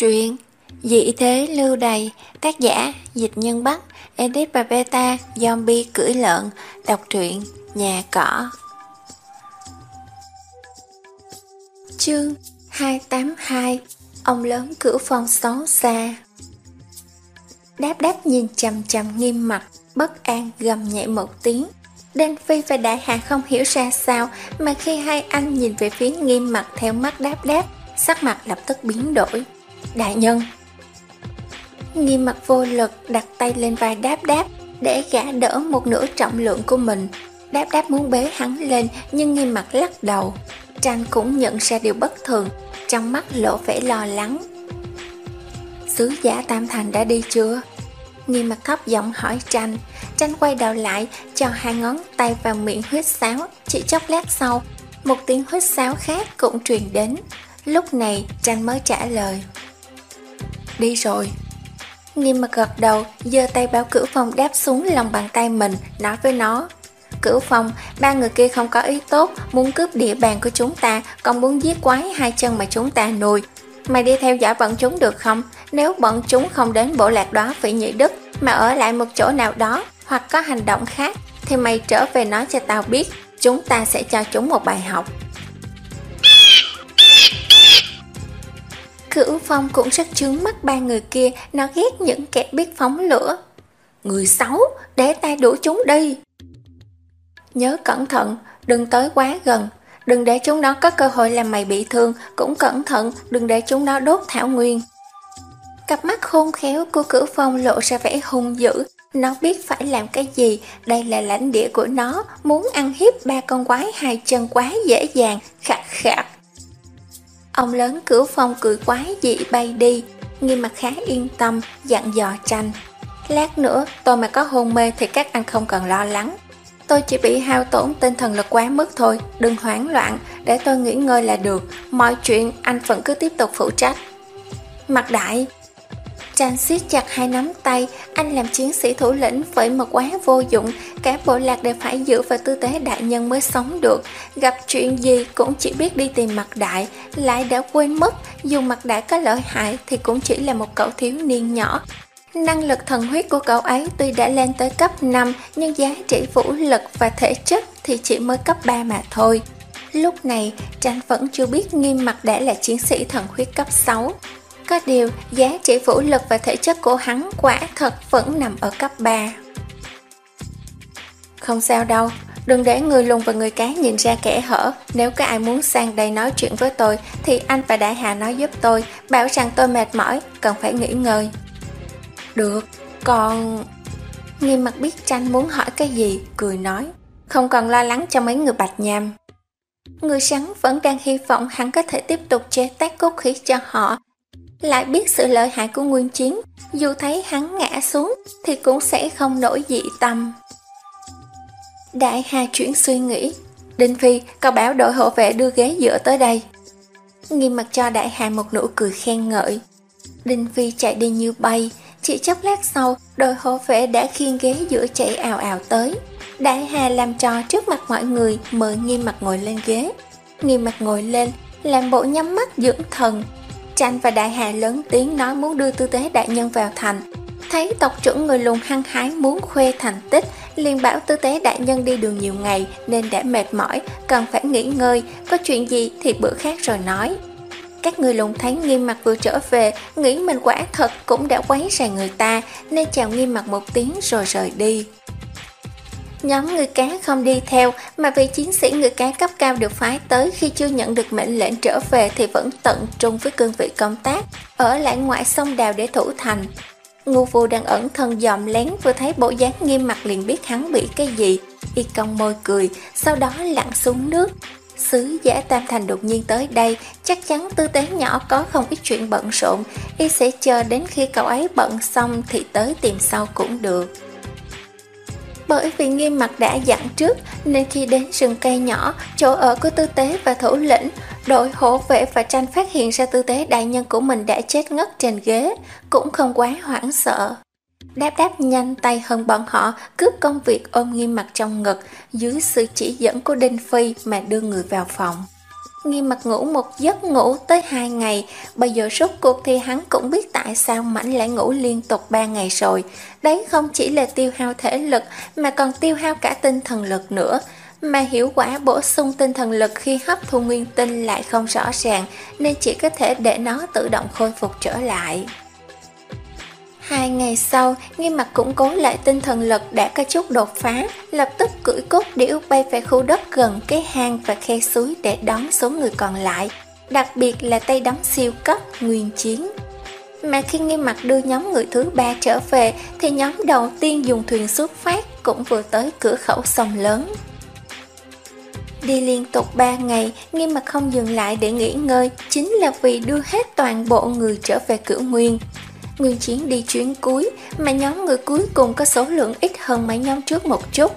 Truyện Dị thế lưu đầy Tác giả Dịch Nhân Bắc Edit và Beta Zombie cưỡi lợn, Đọc truyện Nhà cỏ. Chương 282 Ông lớn cửu phong xấu xa. Đáp đáp nhìn chầm chầm nghiêm mặt, Bất an gầm nhẹ một tiếng. Đen Phi và Đại Hà không hiểu ra sao, Mà khi hai anh nhìn về phía nghiêm mặt theo mắt đáp đáp, Sắc mặt lập tức biến đổi. Đại nhân. Nghiêm mặt vô lực đặt tay lên vai đáp đáp Để gã đỡ một nửa trọng lượng của mình. Đáp đáp muốn bế hắn lên, Nhưng nghiêm mặt lắc đầu. Tranh cũng nhận ra điều bất thường, Trong mắt lộ vẻ lo lắng. Sứ giả Tam Thành đã đi chưa? Nghiêm mặt thấp giọng hỏi tranh Tranh quay đầu lại, Cho hai ngón tay vào miệng huyết sáo, Chỉ chốc lát sau, Một tiếng huyết sáo khác cũng truyền đến. Lúc này tranh mới trả lời. Đi rồi. Nghiêm mặt gật đầu giơ tay báo cửu phong đáp xuống lòng bàn tay mình Nói với nó Cửu phong, ba người kia không có ý tốt Muốn cướp địa bàn của chúng ta Còn muốn giết quái hai chân mà chúng ta nuôi. Mày đi theo dõi bọn chúng được không? Nếu bọn chúng không đến bộ lạc đó Phỉ nhị đức Mà ở lại một chỗ nào đó Hoặc có hành động khác Thì mày trở về nói cho tao biết Chúng ta sẽ cho chúng một bài học. Cửu Phong cũng rất chướng mắt ba người kia, nó ghét những kẻ biết phóng lửa. Người xấu, để tay đuổi chúng đi. Nhớ cẩn thận, đừng tới quá gần. Đừng để chúng nó có cơ hội làm mày bị thương, cũng cẩn thận, đừng để chúng nó đốt thảo nguyên. Cặp mắt khôn khéo của cửu phong lộ ra vẻ hung dữ, nó biết phải làm cái gì, đây là lãnh địa của nó, muốn ăn hiếp ba con quái hai chân quá dễ dàng, khạc khạc. Ông lớn cửu phong cười quái dị bay đi, nghiêm mặt khá yên tâm, dặn dò tranh. Lát nữa, tôi mà có hôn mê thì các anh không cần lo lắng. Tôi chỉ bị hao tổn tinh thần lực quá mức thôi, đừng hoảng loạn, để tôi nghỉ ngơi là được, mọi chuyện anh vẫn cứ tiếp tục phụ trách. Mặt đại, Chàng siết chặt hai nắm tay, anh làm chiến sĩ thủ lĩnh vậy mà quá vô dụng, cả bộ lạc đều phải giữ vào tư thế đại nhân mới sống được. Gặp chuyện gì cũng chỉ biết đi tìm mặt đại, lại đã quên mất, dù mặt đại có lợi hại thì cũng chỉ là một cậu thiếu niên nhỏ. Năng lực thần huyết của cậu ấy tuy đã lên tới cấp 5, nhưng giá trị vũ lực và thể chất thì chỉ mới cấp 3 mà thôi. Lúc này, Tranh vẫn chưa biết nghiêm mặt đã là chiến sĩ thần huyết cấp 6. Có điều, giá trị vũ lực và thể chất của hắn quả thật vẫn nằm ở cấp 3. Không sao đâu, đừng để người lùn và người cá nhìn ra kẻ hở. Nếu có ai muốn sang đây nói chuyện với tôi, thì anh và Đại Hà nói giúp tôi, bảo rằng tôi mệt mỏi, cần phải nghỉ ngơi. Được, còn... Nghiêm mặt biết tranh muốn hỏi cái gì, cười nói. Không cần lo lắng cho mấy người bạch nham. Người sắn vẫn đang hy vọng hắn có thể tiếp tục chế tác cốt khí cho họ lại biết sự lợi hại của nguyên chiến, dù thấy hắn ngã xuống thì cũng sẽ không nổi dị tâm. Đại Hà chuyển suy nghĩ, Đinh Phi, cậu bảo đội hộ vệ đưa ghế dựa tới đây. Nghiêm mặt cho Đại Hà một nụ cười khen ngợi. Đinh Phi chạy đi như bay, chỉ chốc lát sau, đội hộ vệ đã khiêng ghế dựa chạy ào ào tới. Đại Hà làm trò trước mặt mọi người mời nghiêm mặt ngồi lên ghế. Nghiêm mặt ngồi lên, làm bộ nhắm mắt dưỡng thần, Tranh và Đại Hà lớn tiếng nói muốn đưa tư tế đại nhân vào thành. Thấy tộc trưởng người lùn hăng hái muốn khuê thành tích, liền bảo tư tế đại nhân đi đường nhiều ngày nên đã mệt mỏi, cần phải nghỉ ngơi, có chuyện gì thì bữa khác rồi nói. Các người lùn thấy nghiêm mặt vừa trở về, nghĩ mình quả thật cũng đã quấy rầy người ta, nên chào nghiêm mặt một tiếng rồi rời đi. Nhóm người cá không đi theo mà vị chiến sĩ người cá cấp cao được phái tới khi chưa nhận được mệnh lệnh trở về thì vẫn tận trung với cương vị công tác, ở lại ngoại sông đào để thủ thành. Ngô Vô đang ẩn thân dòm lén vừa thấy bộ dáng nghiêm mặt liền biết hắn bị cái gì, y cong môi cười, sau đó lặn xuống nước. Sứ giả Tam Thành đột nhiên tới đây, chắc chắn tư tế nhỏ có không ít chuyện bận rộn, y sẽ chờ đến khi cậu ấy bận xong thì tới tìm sau cũng được. Bởi vì nghiêm mặt đã dặn trước nên khi đến rừng cây nhỏ, chỗ ở của tư tế và thủ lĩnh, đội hộ vệ và tranh phát hiện ra tư tế đại nhân của mình đã chết ngất trên ghế, cũng không quá hoảng sợ. Đáp đáp nhanh tay hơn bọn họ cướp công việc ôm nghiêm mặt trong ngực dưới sự chỉ dẫn của Đinh Phi mà đưa người vào phòng. Nghiêm mặt ngủ một giấc ngủ tới hai ngày, bây giờ suốt cuộc thì hắn cũng biết tại sao Mảnh lại ngủ liên tục ba ngày rồi. Đấy không chỉ là tiêu hao thể lực mà còn tiêu hao cả tinh thần lực nữa. Mà hiệu quả bổ sung tinh thần lực khi hấp thu nguyên tinh lại không rõ ràng nên chỉ có thể để nó tự động khôi phục trở lại. Hai ngày sau, nghiêm mặt củng cố lại tinh thần lực đã có chút đột phá, lập tức cưỡi cốt điểu bay về khu đất gần cái hang và khe suối để đón số người còn lại, đặc biệt là tay đóng siêu cấp nguyên chiến. Mà khi nghiêm mặt đưa nhóm người thứ ba trở về, thì nhóm đầu tiên dùng thuyền xuất phát cũng vừa tới cửa khẩu sông lớn. Đi liên tục 3 ngày, nghiêm mặt không dừng lại để nghỉ ngơi, chính là vì đưa hết toàn bộ người trở về cửa nguyên. Nguyên Chiến đi chuyến cuối, mà nhóm người cuối cùng có số lượng ít hơn mấy nhóm trước một chút.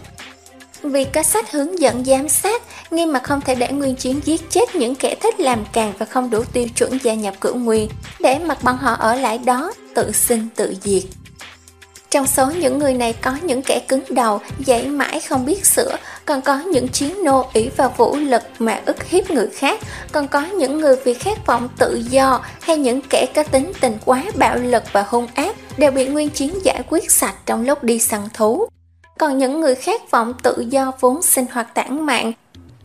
Vì có sách hướng dẫn giám sát, nghiêm mà không thể để Nguyên Chiến giết chết những kẻ thích làm càng và không đủ tiêu chuẩn gia nhập cửu nguyên, để mặc bọn họ ở lại đó, tự sinh tự diệt. Trong số những người này có những kẻ cứng đầu, dậy mãi không biết sửa, còn có những chiến nô ý vào vũ lực mà ức hiếp người khác, còn có những người vì khát vọng tự do hay những kẻ có tính tình quá bạo lực và hung ác đều bị nguyên chiến giải quyết sạch trong lúc đi săn thú. Còn những người khát vọng tự do vốn sinh hoạt tản mạn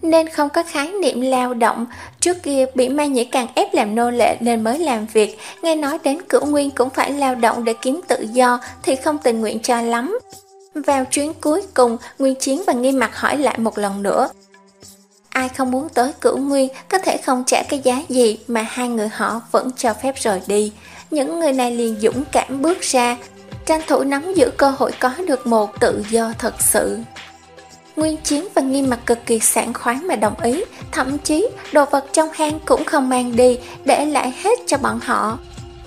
nên không có khái niệm lao động. Trước kia bị ma nhĩ càng ép làm nô lệ nên mới làm việc, nghe nói đến cửu nguyên cũng phải lao động để kiếm tự do thì không tình nguyện cho lắm. Vào chuyến cuối cùng, Nguyên Chiến và Nghi Mặt hỏi lại một lần nữa. Ai không muốn tới cửu nguyên có thể không trả cái giá gì mà hai người họ vẫn cho phép rời đi. Những người này liền dũng cảm bước ra, tranh thủ nắm giữ cơ hội có được một tự do thật sự. Nguyên Chiến và Nghiêm mặt cực kỳ sảng khoái mà đồng ý, thậm chí đồ vật trong hang cũng không mang đi, để lại hết cho bọn họ.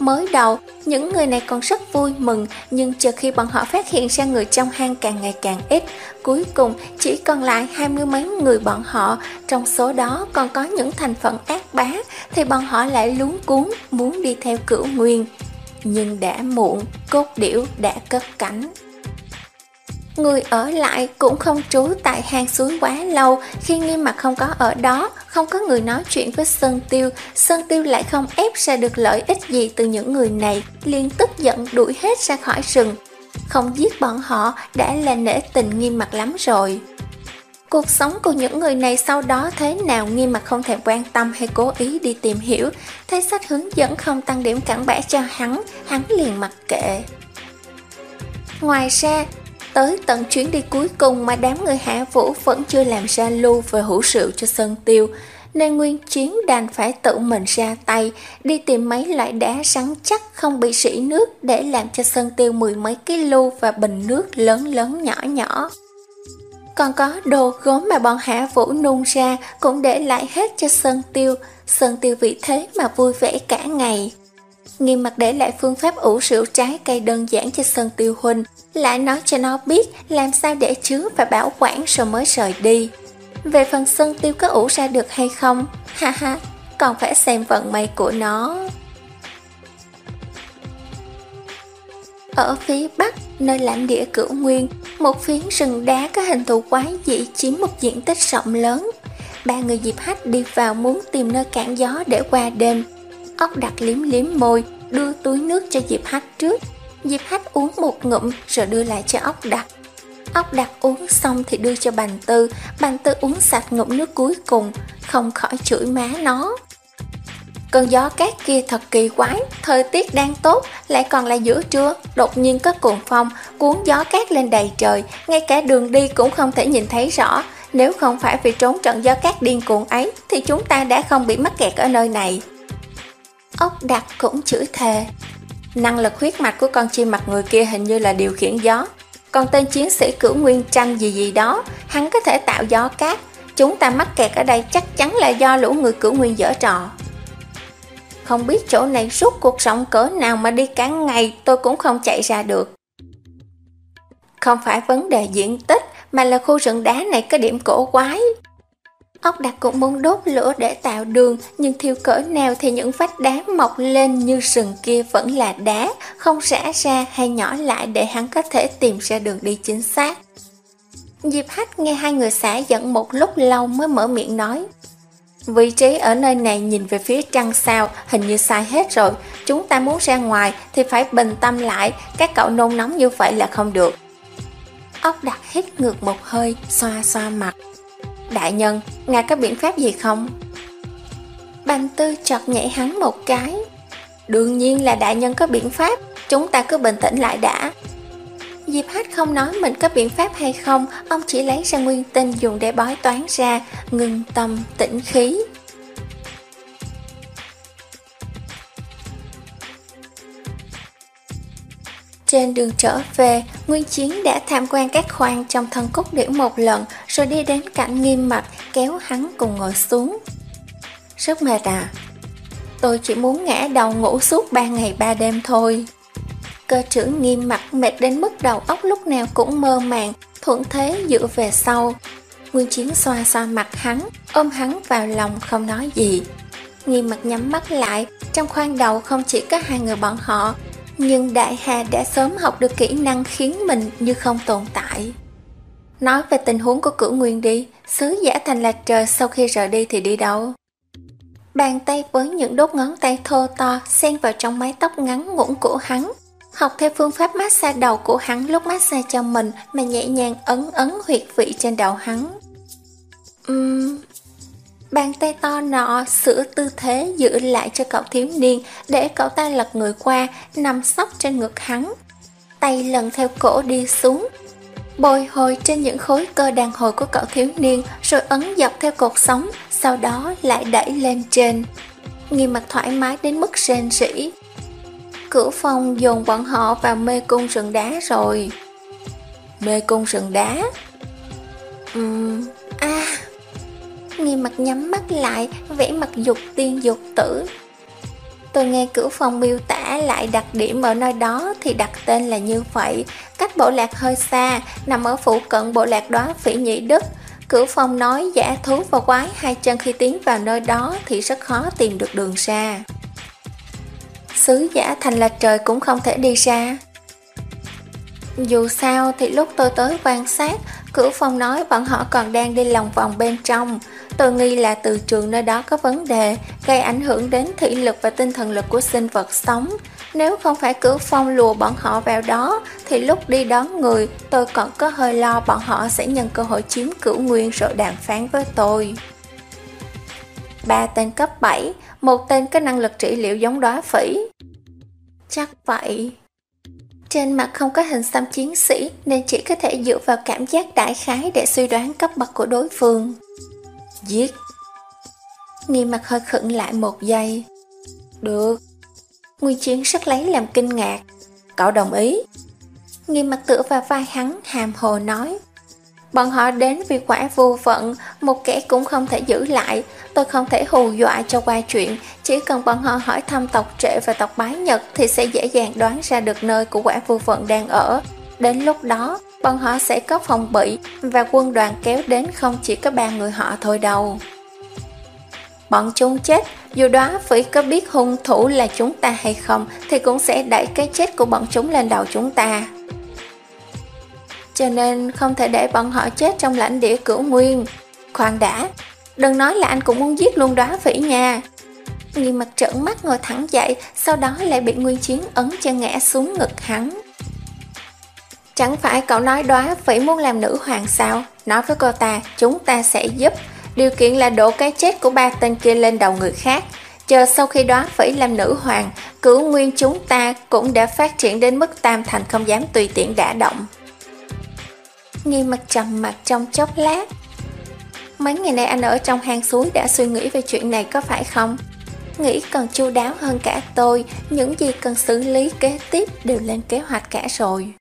Mới đầu, những người này còn rất vui mừng, nhưng chờ khi bọn họ phát hiện ra người trong hang càng ngày càng ít, cuối cùng chỉ còn lại hai mươi mấy người bọn họ, trong số đó còn có những thành phần ác bá, thì bọn họ lại luống cuốn muốn đi theo cửu nguyên. Nhưng đã muộn, cốt điểu đã cất cánh. Người ở lại cũng không trú tại hang suối quá lâu. Khi nghiêm mặt không có ở đó Không có người nói chuyện với Sơn Tiêu Sơn Tiêu lại không ép ra được lợi ích gì từ những người này. Liền tức giận đuổi hết ra khỏi rừng. Không giết bọn họ đã là nể tình nghiêm mặt lắm rồi. Cuộc sống của những người này sau đó thế nào nghiêm mặt không thể quan tâm hay cố ý đi tìm hiểu. Thấy sách hướng dẫn không tăng điểm cản bẽ cho hắn Hắn liền mặc kệ. Ngoài ra, Tới tận chuyến đi cuối cùng mà đám người Hạ Vũ vẫn chưa làm ra lưu về hữu rượu cho Sơn Tiêu, nên Nguyên Chiến đành phải tự mình ra tay, đi tìm mấy loại đá rắn chắc không bị sỉ nước để làm cho Sơn Tiêu mười mấy cái lưu và bình nước lớn lớn nhỏ nhỏ. Còn có đồ gốm mà bọn Hạ Vũ nung ra cũng để lại hết cho Sơn Tiêu, Sơn Tiêu vì thế mà vui vẻ cả ngày. Nghiêm mặt để lại phương pháp ủ rượu trái cây đơn giản cho Sơn Tiêu Huynh, lại nói cho nó biết làm sao để chứa và bảo quản rồi mới rời đi. Về phần Sơn Tiêu có ủ ra được hay không, ha ha, còn phải xem vận may của nó. Ở phía bắc, nơi lãnh địa cửu nguyên, một phiến rừng đá có hình thù quái dị chiếm một diện tích rộng lớn. Ba người dịp hách đi vào muốn tìm nơi cản gió để qua đêm. Ốc đặt liếm liếm môi, đưa túi nước cho Diệp Hách trước. Diệp Hách uống một ngụm rồi đưa lại cho ốc đặt. Ốc đặt uống xong thì đưa cho Bành Tư, Bành Tư uống sạch ngụm nước cuối cùng, không khỏi chửi má nó. Cơn gió cát kia thật kỳ quái, thời tiết đang tốt, lại còn là giữa trưa, đột nhiên có cuồng phong, cuốn gió cát lên đầy trời, ngay cả đường đi cũng không thể nhìn thấy rõ. Nếu không phải vì trốn trận gió cát điên cuồng ấy, thì chúng ta đã không bị mắc kẹt ở nơi này. Ốc đặc cũng chửi thề. Năng lực huyết mạch của con chim mặt người kia hình như là điều khiển gió. Còn tên chiến sĩ cửu nguyên tranh gì gì đó, hắn có thể tạo gió cát. Chúng ta mắc kẹt ở đây chắc chắn là do lũ người cửu nguyên dở trò. Không biết chỗ này suốt cuộc sống cỡ nào mà đi cả ngày tôi cũng không chạy ra được. Không phải vấn đề diện tích mà là khu rừng đá này có điểm cổ quái. Ốc đặc cũng muốn đốt lửa để tạo đường, nhưng thiêu cỡ nào thì những vách đá mọc lên như sừng kia vẫn là đá, không rã ra hay nhỏ lại để hắn có thể tìm ra đường đi chính xác. Diệp Hách nghe hai người xã giận một lúc lâu mới mở miệng nói. Vị trí ở nơi này nhìn về phía trăng sao hình như sai hết rồi. Chúng ta muốn ra ngoài thì phải bình tâm lại, các cậu nôn nóng như vậy là không được. Ốc đặt hít ngược một hơi, xoa xoa mặt. Đại nhân, ngài có biện pháp gì không? Bành tư chọt nhảy hắn một cái. Đương nhiên là đại nhân có biện pháp, chúng ta cứ bình tĩnh lại đã. Diệp Hách không nói mình có biện pháp hay không, ông chỉ lấy ra nguyên tinh dùng để bói toán ra, ngừng tâm, tĩnh khí. Trên đường trở về, Nguyên Chiến đã tham quan các khoang trong thân cốt điểm một lần, rồi đi đến cạnh nghiêm mặt, kéo hắn cùng ngồi xuống. Rất mệt à? Tôi chỉ muốn ngã đầu ngủ suốt ba ngày ba đêm thôi. Cơ trưởng nghiêm mặt mệt đến mức đầu óc lúc nào cũng mơ màng, thuận thế dựa về sau. Nguyên Chiến xoa xoa mặt hắn, ôm hắn vào lòng không nói gì. Nghiêm mặt nhắm mắt lại, trong khoang đầu không chỉ có hai người bọn họ, nhưng Đại Hà đã sớm học được kỹ năng khiến mình như không tồn tại. Nói về tình huống của cửu nguyên đi, sứ giả thành lạc trời sau khi rời đi thì đi đâu? Bàn tay với những đốt ngón tay thô to xen vào trong mái tóc ngắn ngủn của hắn. Học theo phương pháp massage đầu của hắn lúc massage cho mình mà nhẹ nhàng ấn ấn huyệt vị trên đầu hắn. Uhm, Bàn tay to nọ sửa tư thế giữ lại cho cậu thiếu niên để cậu ta lật người qua, nằm sóc trên ngực hắn. Tay lần theo cổ đi xuống, bồi hồi trên những khối cơ đàn hồi của cậu thiếu niên rồi ấn dọc theo cột sống, sau đó lại đẩy lên trên. Nghi mặt thoải mái đến mức rên rỉ. Cửu phong dồn bọn họ vào mê cung rừng đá rồi. Mê cung rừng đá? Ừm, a Nghi mặt nhắm mắt lại, vẽ mặt dục tiên dục tử. Tôi nghe cửu phong miêu tả lại đặc điểm ở nơi đó thì đặt tên là như vậy. Cách bộ lạc hơi xa, nằm ở phụ cận bộ lạc đó phỉ nhị đức. Cửu phong nói giả thú và quái hai chân khi tiến vào nơi đó thì rất khó tìm được đường ra. Sứ giả thành là trời cũng không thể đi ra. Dù sao thì lúc tôi tới quan sát, Cửu Phong nói bọn họ còn đang đi lòng vòng bên trong. Tôi nghi là từ trường nơi đó có vấn đề, gây ảnh hưởng đến thị lực và tinh thần lực của sinh vật sống. Nếu không phải Cửu Phong lùa bọn họ vào đó, thì lúc đi đón người, tôi còn có hơi lo bọn họ sẽ nhân cơ hội chiếm cửu nguyên rồi đàm phán với tôi. Ba tên cấp 7, một tên có năng lực trị liệu giống đóa phỉ. Chắc vậy. Trên mặt không có hình xăm chiến sĩ nên chỉ có thể dựa vào cảm giác đại khái để suy đoán cấp bậc của đối phương. Giết. Nghi mặt hơi khựng lại một giây. Được. Nguyên chiến sắc lấy làm kinh ngạc. Cậu đồng ý. Nghi mặt tựa vào vai hắn hàm hồ nói. Bọn họ đến vì quả vô vận, một kẻ cũng không thể giữ lại. Tôi không thể hù dọa cho qua chuyện, chỉ cần bọn họ hỏi thăm tộc trệ và tộc bái nhật thì sẽ dễ dàng đoán ra được nơi của quả vô vận đang ở. Đến lúc đó, bọn họ sẽ có phòng bị và quân đoàn kéo đến không chỉ có ba người họ thôi đâu. Bọn chúng chết, dù đó phỉ có biết hung thủ là chúng ta hay không thì cũng sẽ đẩy cái chết của bọn chúng lên đầu chúng ta. Cho nên không thể để bọn họ chết trong lãnh địa cửu nguyên. Khoan đã, đừng nói là anh cũng muốn giết luôn đó phỉ nha. Nghi mặt trợn mắt ngồi thẳng dậy, sau đó lại bị Nguyên Chiến ấn chân ngã xuống ngực hắn. Chẳng phải cậu nói đóa phỉ muốn làm nữ hoàng sao? Nói với cô ta, chúng ta sẽ giúp. Điều kiện là đổ cái chết của ba tên kia lên đầu người khác. Chờ sau khi đóa phỉ làm nữ hoàng, cửu nguyên chúng ta cũng đã phát triển đến mức tam thành không dám tùy tiện đả động. Nghi mặt trầm mặt trong chốc lát. Mấy ngày nay anh ở trong hang suối đã suy nghĩ về chuyện này có phải không? Nghĩ còn chu đáo hơn cả tôi, những gì cần xử lý kế tiếp đều lên kế hoạch cả rồi.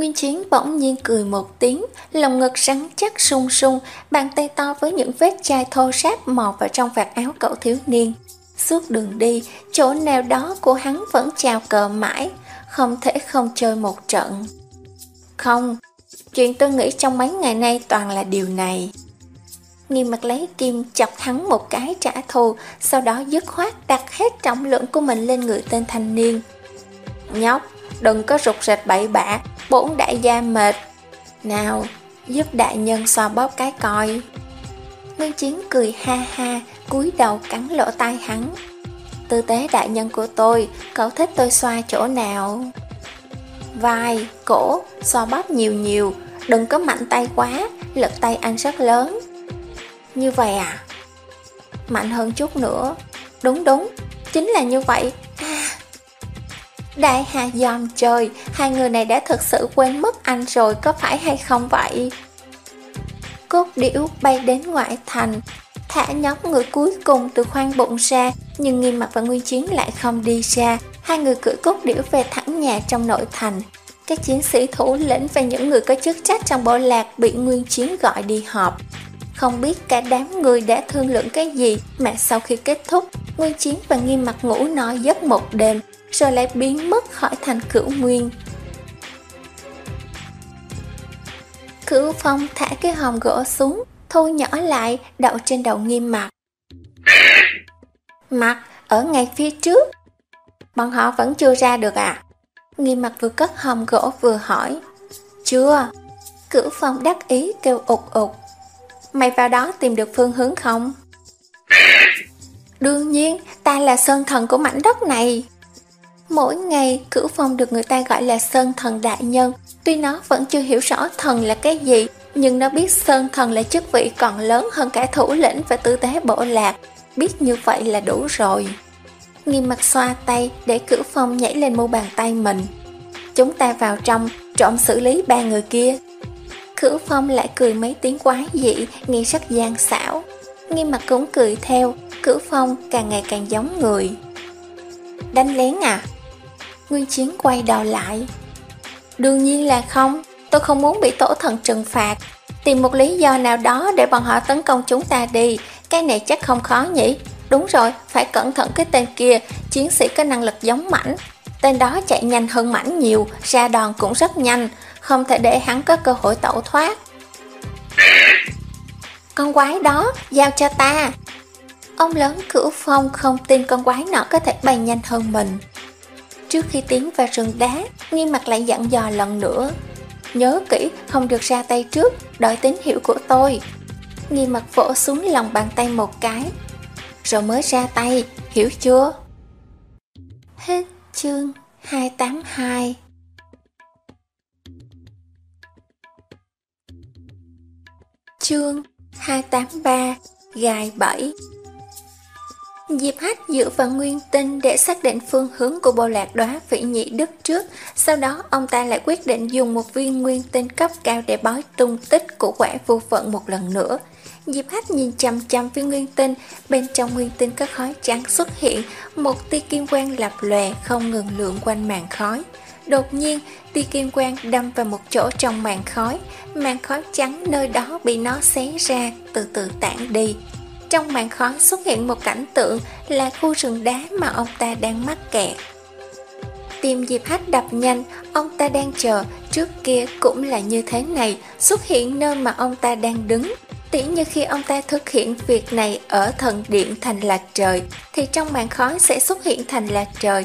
Nguyên Chiến bỗng nhiên cười một tiếng, lòng ngực rắn chắc sung sung, bàn tay to với những vết chai thô ráp mò vào trong vạt áo cậu thiếu niên. Suốt đường đi, chỗ nào đó của hắn vẫn chào cờ mãi, không thể không chơi một trận. Không, chuyện tôi nghĩ trong mấy ngày nay toàn là điều này. Nghiêm mặt lấy kim chọc hắn một cái trả thù, sau đó dứt khoát đặt hết trọng lượng của mình lên người tên thanh niên. Nhóc, đừng có rụt rịch bậy bạ, bốn đại gia mệt. Nào, giúp đại nhân xoa bóp cái coi. Nguyên Chiến cười ha ha, cúi đầu cắn lỗ tai hắn. Tư tế đại nhân của tôi, cậu thích tôi xoa chỗ nào? Vai, cổ, xoa bóp nhiều nhiều, đừng có mạnh tay quá, lực tay anh rất lớn. Như vậy à? Mạnh hơn chút nữa. Đúng đúng, chính là như vậy. À. Đại Hà dòm trời, hai người này đã thực sự quên mất anh rồi có phải hay không vậy? Cốt điểu bay đến ngoại thành, thả nhóm người cuối cùng từ khoang bụng ra, nhưng nghiêm mặt và nguyên chiến lại không đi ra. Hai người cưỡi cốt điểu về thẳng nhà trong nội thành. Các chiến sĩ thủ lĩnh và những người có chức trách trong bộ lạc bị nguyên chiến gọi đi họp. Không biết cả đám người đã thương lượng cái gì mà sau khi kết thúc, Nguyên Chiến và Nghiêm mặt ngủ nói giấc một đêm, rồi lại biến mất khỏi thành cửu nguyên. Cửu phong thả cái hòm gỗ xuống, thu nhỏ lại, đậu trên đầu nghiêm mặt. Mặt, ở ngay phía trước. Bọn họ vẫn chưa ra được à? Nghiêm mặt vừa cất hòm gỗ vừa hỏi. Chưa. Cửu phong đắc ý kêu ụt ụt. Mày vào đó tìm được phương hướng không? Đương nhiên, ta là sơn thần của mảnh đất này. Mỗi ngày, cửu phong được người ta gọi là sơn thần đại nhân. Tuy nó vẫn chưa hiểu rõ thần là cái gì, nhưng nó biết sơn thần là chức vị còn lớn hơn cả thủ lĩnh và tư tế bộ lạc. Biết như vậy là đủ rồi. Nghiêm mặt xoa tay để cửu phong nhảy lên mu bàn tay mình. Chúng ta vào trong, trộm xử lý ba người kia. Cửu phong lại cười mấy tiếng quái dị, nghe rất gian xảo. Nghiêm mặt cũng cười theo, cửu phong càng ngày càng giống người. Đánh lén à? Nguyên Chiến quay đầu lại. Đương nhiên là không, tôi không muốn bị tổ thần trừng phạt. Tìm một lý do nào đó để bọn họ tấn công chúng ta đi, cái này chắc không khó nhỉ? Đúng rồi, phải cẩn thận cái tên kia, chiến sĩ có năng lực giống mảnh. Tên đó chạy nhanh hơn mảnh nhiều, ra đòn cũng rất nhanh, không thể để hắn có cơ hội tẩu thoát. Con quái đó, giao cho ta. Ông lớn cửu phong không tin con quái nọ có thể bay nhanh hơn mình. Trước khi tiến vào rừng đá, nghiêm mặt lại dặn dò lần nữa. Nhớ kỹ, không được ra tay trước, đợi tín hiệu của tôi. Nghiêm mặt vỗ xuống lòng bàn tay một cái, rồi mới ra tay, hiểu chưa? Hết chương 282 Chương 283 Gài 7 Diệp Hách dựa vào nguyên tinh để xác định phương hướng của bộ lạc đóa phỉ nhị đức trước, sau đó ông ta lại quyết định dùng một viên nguyên tinh cấp cao để bói tung tích của quả vô vận một lần nữa. Diệp Hách nhìn chăm chăm viên nguyên tinh, bên trong nguyên tinh có khói trắng xuất hiện, một tia kim quang lập lòe không ngừng lượn quanh màn khói. Đột nhiên, tia kim quang đâm vào một chỗ trong màn khói, màn khói trắng nơi đó bị nó xé ra, từ từ tản đi. Trong màn khói xuất hiện một cảnh tượng là khu rừng đá mà ông ta đang mắc kẹt. Tìm dịp hách đập nhanh, ông ta đang chờ, trước kia cũng là như thế này, xuất hiện nơi mà ông ta đang đứng. Tỉ như khi ông ta thực hiện việc này ở thần điện thành lạc trời, thì trong màn khói sẽ xuất hiện thành lạc trời.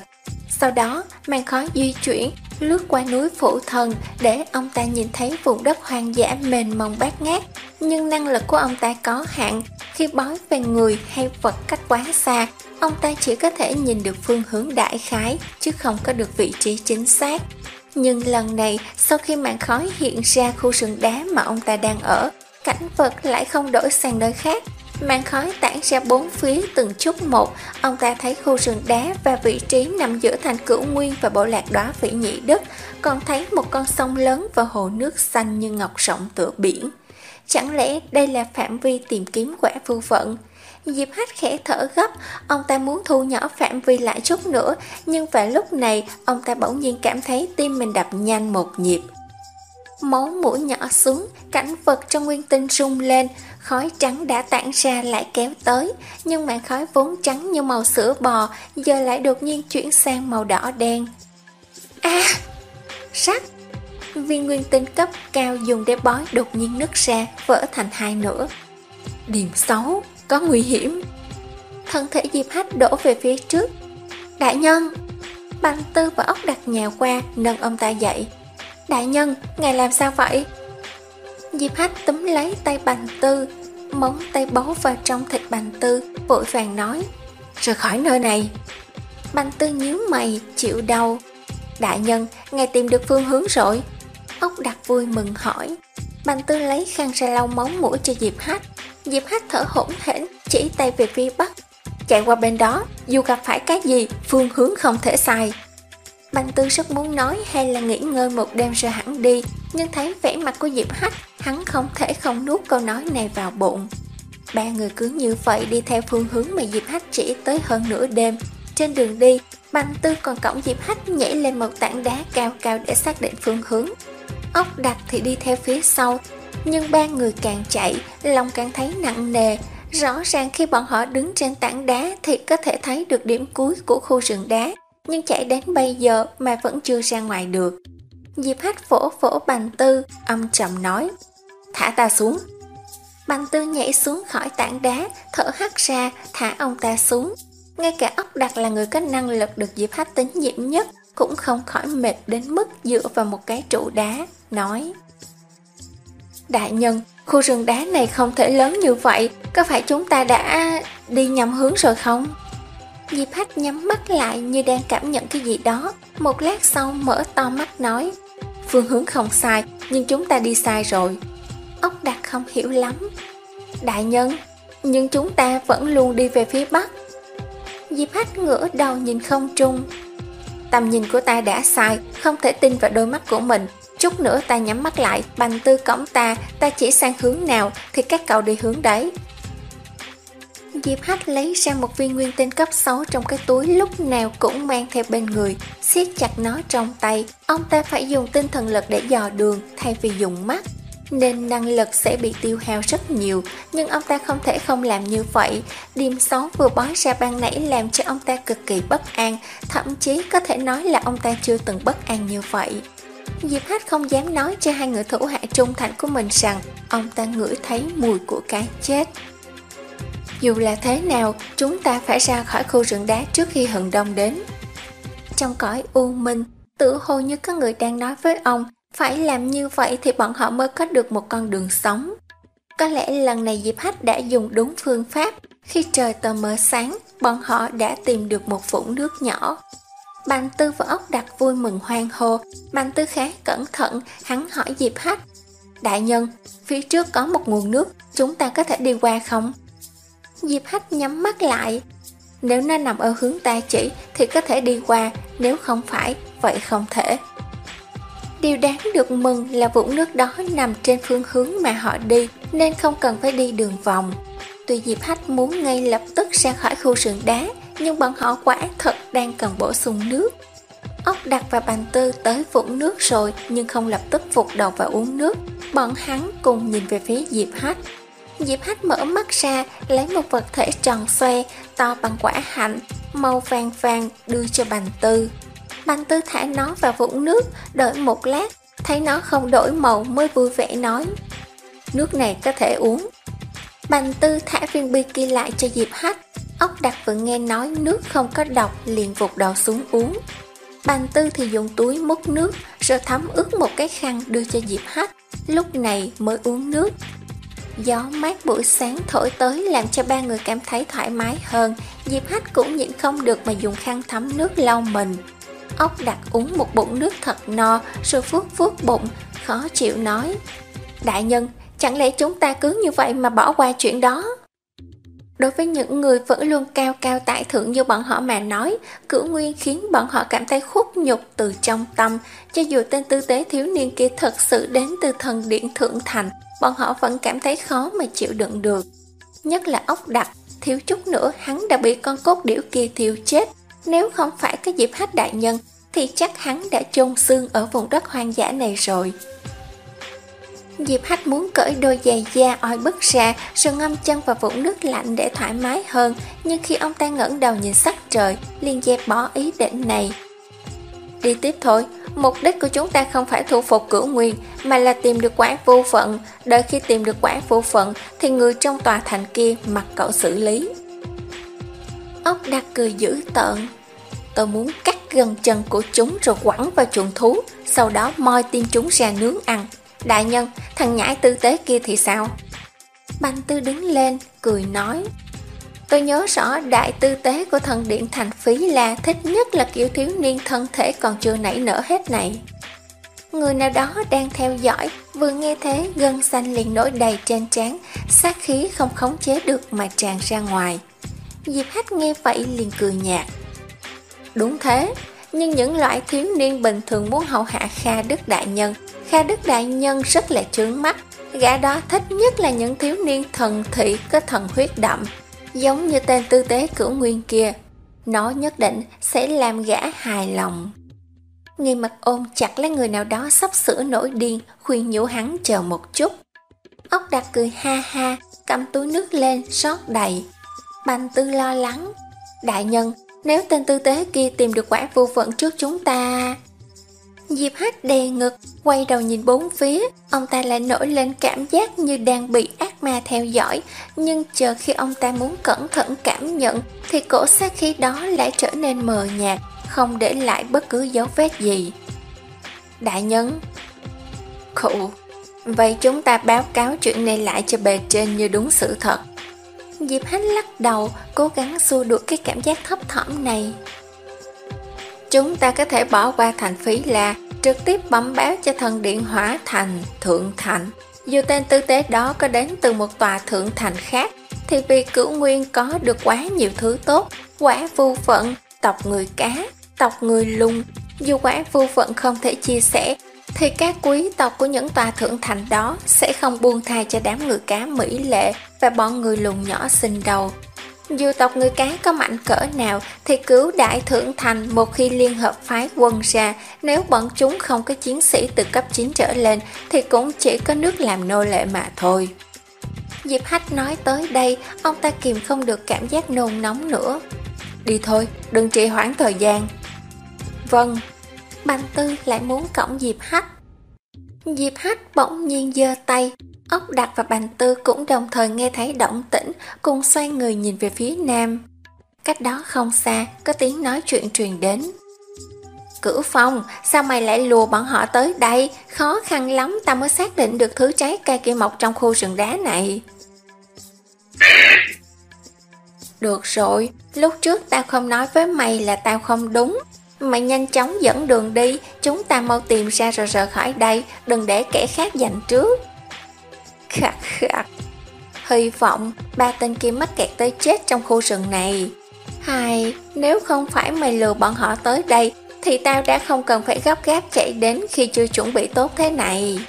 Sau đó, màn khói di chuyển, lướt qua núi phủ thần để ông ta nhìn thấy vùng đất hoang dã mềm mông bát ngát. Nhưng năng lực của ông ta có hạn, khi bói về người hay vật cách quá xa, ông ta chỉ có thể nhìn được phương hướng đại khái, chứ không có được vị trí chính xác. Nhưng lần này, sau khi màn khói hiện ra khu rừng đá mà ông ta đang ở, cảnh vật lại không đổi sang nơi khác. Màn khói tản ra bốn phía từng chút một, ông ta thấy khu rừng đá và vị trí nằm giữa thành cửu nguyên và bộ lạc đóa vĩ nhị đất, còn thấy một con sông lớn và hồ nước xanh như ngọc rộng tựa biển. Chẳng lẽ đây là phạm vi tìm kiếm quả phù vận? Diệp Hách khẽ thở gấp, ông ta muốn thu nhỏ phạm vi lại chút nữa, nhưng vào lúc này, ông ta bỗng nhiên cảm thấy tim mình đập nhanh một nhịp. Máu mũi nhỏ xuống, cảnh vật trong nguyên tinh rung lên, khói trắng đã tản ra lại kéo tới, nhưng màn khói vốn trắng như màu sữa bò, giờ lại đột nhiên chuyển sang màu đỏ đen. A! À, sắc! Viên nguyên tinh cấp cao dùng để bói đột nhiên nứt ra, vỡ thành hai nửa. Điểm xấu, có nguy hiểm. Thân thể Diệp Hách đổ về phía trước. Đại nhân! Bành tư và ốc đặt nhào qua, nâng ông ta dậy. Đại nhân, ngài làm sao vậy? Diệp Hách túm lấy tay bành tư, móng tay bấu vào trong thịt bành tư, vội vàng nói, rời khỏi nơi này. Bành tư nhíu mày, chịu đau. Đại nhân, ngài tìm được phương hướng rồi. Ốc đặt vui mừng hỏi. Bành tư lấy khăn ra lau móng mũi cho Diệp Hách. Diệp Hách thở hổn hển, chỉ tay về phía bắc. Chạy qua bên đó, dù gặp phải cái gì, phương hướng không thể sai. Bành tư rất muốn nói hay là nghỉ ngơi một đêm rồi hẳn đi, nhưng thấy vẻ mặt của Diệp Hách, hắn không thể không nuốt câu nói này vào bụng. Ba người cứ như vậy đi theo phương hướng mà Diệp Hách chỉ tới hơn nửa đêm. Trên đường đi, Bành Tư còn cổng Diệp Hách nhảy lên một tảng đá cao cao để xác định phương hướng. Ốc đặt thì đi theo phía sau, nhưng ba người càng chạy, lòng càng thấy nặng nề. Rõ ràng khi bọn họ đứng trên tảng đá thì có thể thấy được điểm cuối của khu rừng đá, nhưng chạy đến bây giờ mà vẫn chưa ra ngoài được. Diệp Hách phổ phổ Bành Tư, âm trầm nói, thả ta xuống. Bành Tư nhảy xuống khỏi tảng đá, thở hắt ra, thả ông ta xuống. Ngay cả ốc đặt là người có năng lực được Diệp Hách tín nhiệm nhất, cũng không khỏi mệt đến mức dựa vào một cái trụ đá, nói Đại nhân, khu rừng đá này không thể lớn như vậy, có phải chúng ta đã đi nhầm hướng rồi không? Diệp Hách nhắm mắt lại như đang cảm nhận cái gì đó, một lát sau mở to mắt nói Phương hướng không sai, nhưng chúng ta đi sai rồi. Ốc đạt không hiểu lắm. Đại nhân, nhưng chúng ta vẫn luôn đi về phía bắc. Diệp Hách ngửa đầu nhìn không trung. Tầm nhìn của ta đã sai, không thể tin vào đôi mắt của mình. Chút nữa ta nhắm mắt lại, bành tư cổng ta, ta chỉ sang hướng nào thì các cậu đi hướng đấy. Diệp Hách lấy ra một viên nguyên tinh cấp 6 trong cái túi lúc nào cũng mang theo bên người, siết chặt nó trong tay. Ông ta phải dùng tinh thần lực để dò đường thay vì dùng mắt, nên năng lực sẽ bị tiêu hao rất nhiều, nhưng ông ta không thể không làm như vậy. Điểm xấu vừa bói ra ban nãy làm cho ông ta cực kỳ bất an, thậm chí có thể nói là ông ta chưa từng bất an như vậy. Diệp Hách không dám nói cho hai người thủ hạ trung thành của mình rằng ông ta ngửi thấy mùi của cái chết. Dù là thế nào, chúng ta phải ra khỏi khu rừng đá trước khi hừng đông đến. Trong cõi u minh, tự hồ như có người đang nói với ông, phải làm như vậy thì bọn họ mới có được một con đường sống. Có lẽ lần này Diệp Hách đã dùng đúng phương pháp, khi trời tờ mờ sáng, bọn họ đã tìm được một vũng nước nhỏ. Bành tư và ốc đặt vui mừng hoang hô, bành tư khá cẩn thận, hắn hỏi Diệp Hách. Đại nhân, phía trước có một nguồn nước, chúng ta có thể đi qua không? Diệp Hách nhắm mắt lại. Nếu nó nằm ở hướng ta chỉ thì có thể đi qua, nếu không phải, vậy không thể. Điều đáng được mừng là vũng nước đó nằm trên phương hướng mà họ đi nên không cần phải đi đường vòng. Tuy Diệp Hách muốn ngay lập tức ra khỏi khu rừng đá nhưng bọn họ quả thật đang cần bổ sung nước. Ốc đặt và bàn tư tới vũng nước rồi nhưng không lập tức phục đầu và uống nước. Bọn hắn cùng nhìn về phía Diệp Hách. Diệp Hách mở mắt ra, lấy một vật thể tròn xoe, to bằng quả hạnh, màu vàng vàng đưa cho bàn Tư. bàn Tư thả nó vào vũng nước, đợi một lát, thấy nó không đổi màu mới vui vẻ nói. Nước này có thể uống. Bành Tư thả viên bi kia lại cho Diệp Hách. Ốc đặc vừa nghe nói nước không có độc liền vụt đầu xuống uống. Bành Tư thì dùng túi múc nước rồi thấm ướt một cái khăn đưa cho Diệp Hách. Lúc này mới uống nước. Gió mát buổi sáng thổi tới làm cho ba người cảm thấy thoải mái hơn. Diệp Hách cũng nhịn không được mà dùng khăn thấm nước lau mình. Ốc đặt uống một bụng nước thật no rồi phước phước bụng, khó chịu nói. Đại nhân, chẳng lẽ chúng ta cứ như vậy mà bỏ qua chuyện đó? Đối với những người vẫn luôn cao cao tại thượng như bọn họ mà nói, cửu nguyên khiến bọn họ cảm thấy khúc nhục từ trong tâm. Cho dù tên tư tế thiếu niên kia thật sự đến từ thần điện thượng thành, bọn họ vẫn cảm thấy khó mà chịu đựng được. Nhất là ốc đặc, thiếu chút nữa hắn đã bị con cốt điểu kia thiêu chết. Nếu không phải cái dịp hát đại nhân, thì chắc hắn đã chôn xương ở vùng đất hoang dã này rồi. Diệp Hách muốn cởi đôi giày da oi bức ra rồi ngâm chân vào vũng nước lạnh để thoải mái hơn, nhưng khi ông ta ngẩng đầu nhìn sắc trời, liền dẹp bỏ ý định này. Đi tiếp thôi, mục đích của chúng ta không phải thu phục cửu nguyên, mà là tìm được quả vô phận. Đợi khi tìm được quả vô phận, thì người trong tòa thành kia mặc cậu xử lý. Ốc đặt cười dữ tợn. Tôi muốn cắt gần chân của chúng rồi quẳng vào chuồng thú, sau đó moi tim chúng ra nướng ăn. Đại nhân, thằng nhãi tư tế kia thì sao? Banh tư đứng lên, cười nói Tôi nhớ rõ đại tư tế của thần điện thành phí là thích nhất là kiểu thiếu niên thân thể còn chưa nảy nở hết này. Người nào đó đang theo dõi, vừa nghe thế gân xanh liền nổi đầy trên trán, sát khí không khống chế được mà tràn ra ngoài. Diệp Hách nghe vậy liền cười nhạt. Đúng thế, nhưng những loại thiếu niên bình thường muốn hậu hạ Kha Đức Đại Nhân, Kha Đức Đại Nhân rất là trướng mắt, gã đó thích nhất là những thiếu niên thần thị có thần huyết đậm, giống như tên tư tế cửu nguyên kia. Nó nhất định sẽ làm gã hài lòng. Nghi mặt ôm chặt lấy người nào đó sắp sửa nổi điên, khuyên nhủ hắn chờ một chút. Ốc đặt cười ha ha, cầm túi nước lên, rót đầy. Bành tư lo lắng. Đại nhân, nếu tên tư tế kia tìm được quả vô vận trước chúng ta... Diệp Hách đè ngực, quay đầu nhìn bốn phía, ông ta lại nổi lên cảm giác như đang bị ác ma theo dõi, nhưng chờ khi ông ta muốn cẩn thận cảm nhận thì cổ sát khí đó lại trở nên mờ nhạt, không để lại bất cứ dấu vết gì. Đại nhân Khụ Vậy chúng ta báo cáo chuyện này lại cho bề trên như đúng sự thật. Diệp Hách lắc đầu, cố gắng xua đuổi cái cảm giác thấp thỏm này. Chúng ta có thể bỏ qua thành phí là trực tiếp bấm báo cho thần điện hỏa thành, thượng thành. Dù tên tư tế đó có đến từ một tòa thượng thành khác, thì vì cửu nguyên có được quá nhiều thứ tốt, quả vu phận, tộc người cá, tộc người lùng. Dù quả vu phận không thể chia sẻ, thì các quý tộc của những tòa thượng thành đó sẽ không buông tha cho đám người cá mỹ lệ và bọn người lùn nhỏ xinh đầu. Dù tộc người cá có mạnh cỡ nào thì cứu đại thượng thành một khi liên hợp phái quân ra, nếu bọn chúng không có chiến sĩ từ cấp 9 trở lên thì cũng chỉ có nước làm nô lệ mà thôi. Diệp Hách nói tới đây, ông ta kìm không được cảm giác nôn nóng nữa. Đi thôi, đừng trì hoãn thời gian. Vâng, Bành Tư lại muốn cổng Diệp Hách. Diệp Hách bỗng nhiên giơ tay, Ốc Đặc và Bàn Tư cũng đồng thời nghe thấy động tĩnh, cùng xoay người nhìn về phía nam. Cách đó không xa, có tiếng nói chuyện truyền đến. Cửu Phong, sao mày lại lùa bọn họ tới đây? Khó khăn lắm ta mới xác định được thứ trái cây kia mọc trong khu rừng đá này. Được rồi, lúc trước tao không nói với mày là tao không đúng. Mày nhanh chóng dẫn đường đi, chúng ta mau tìm ra rồi rời khỏi đây, đừng để kẻ khác giành trước. Khạc khạc. Hy vọng ba tên kia mắc kẹt tới chết trong khu rừng này. Hai, nếu không phải mày lừa bọn họ tới đây, thì tao đã không cần phải gấp gáp chạy đến khi chưa chuẩn bị tốt thế này.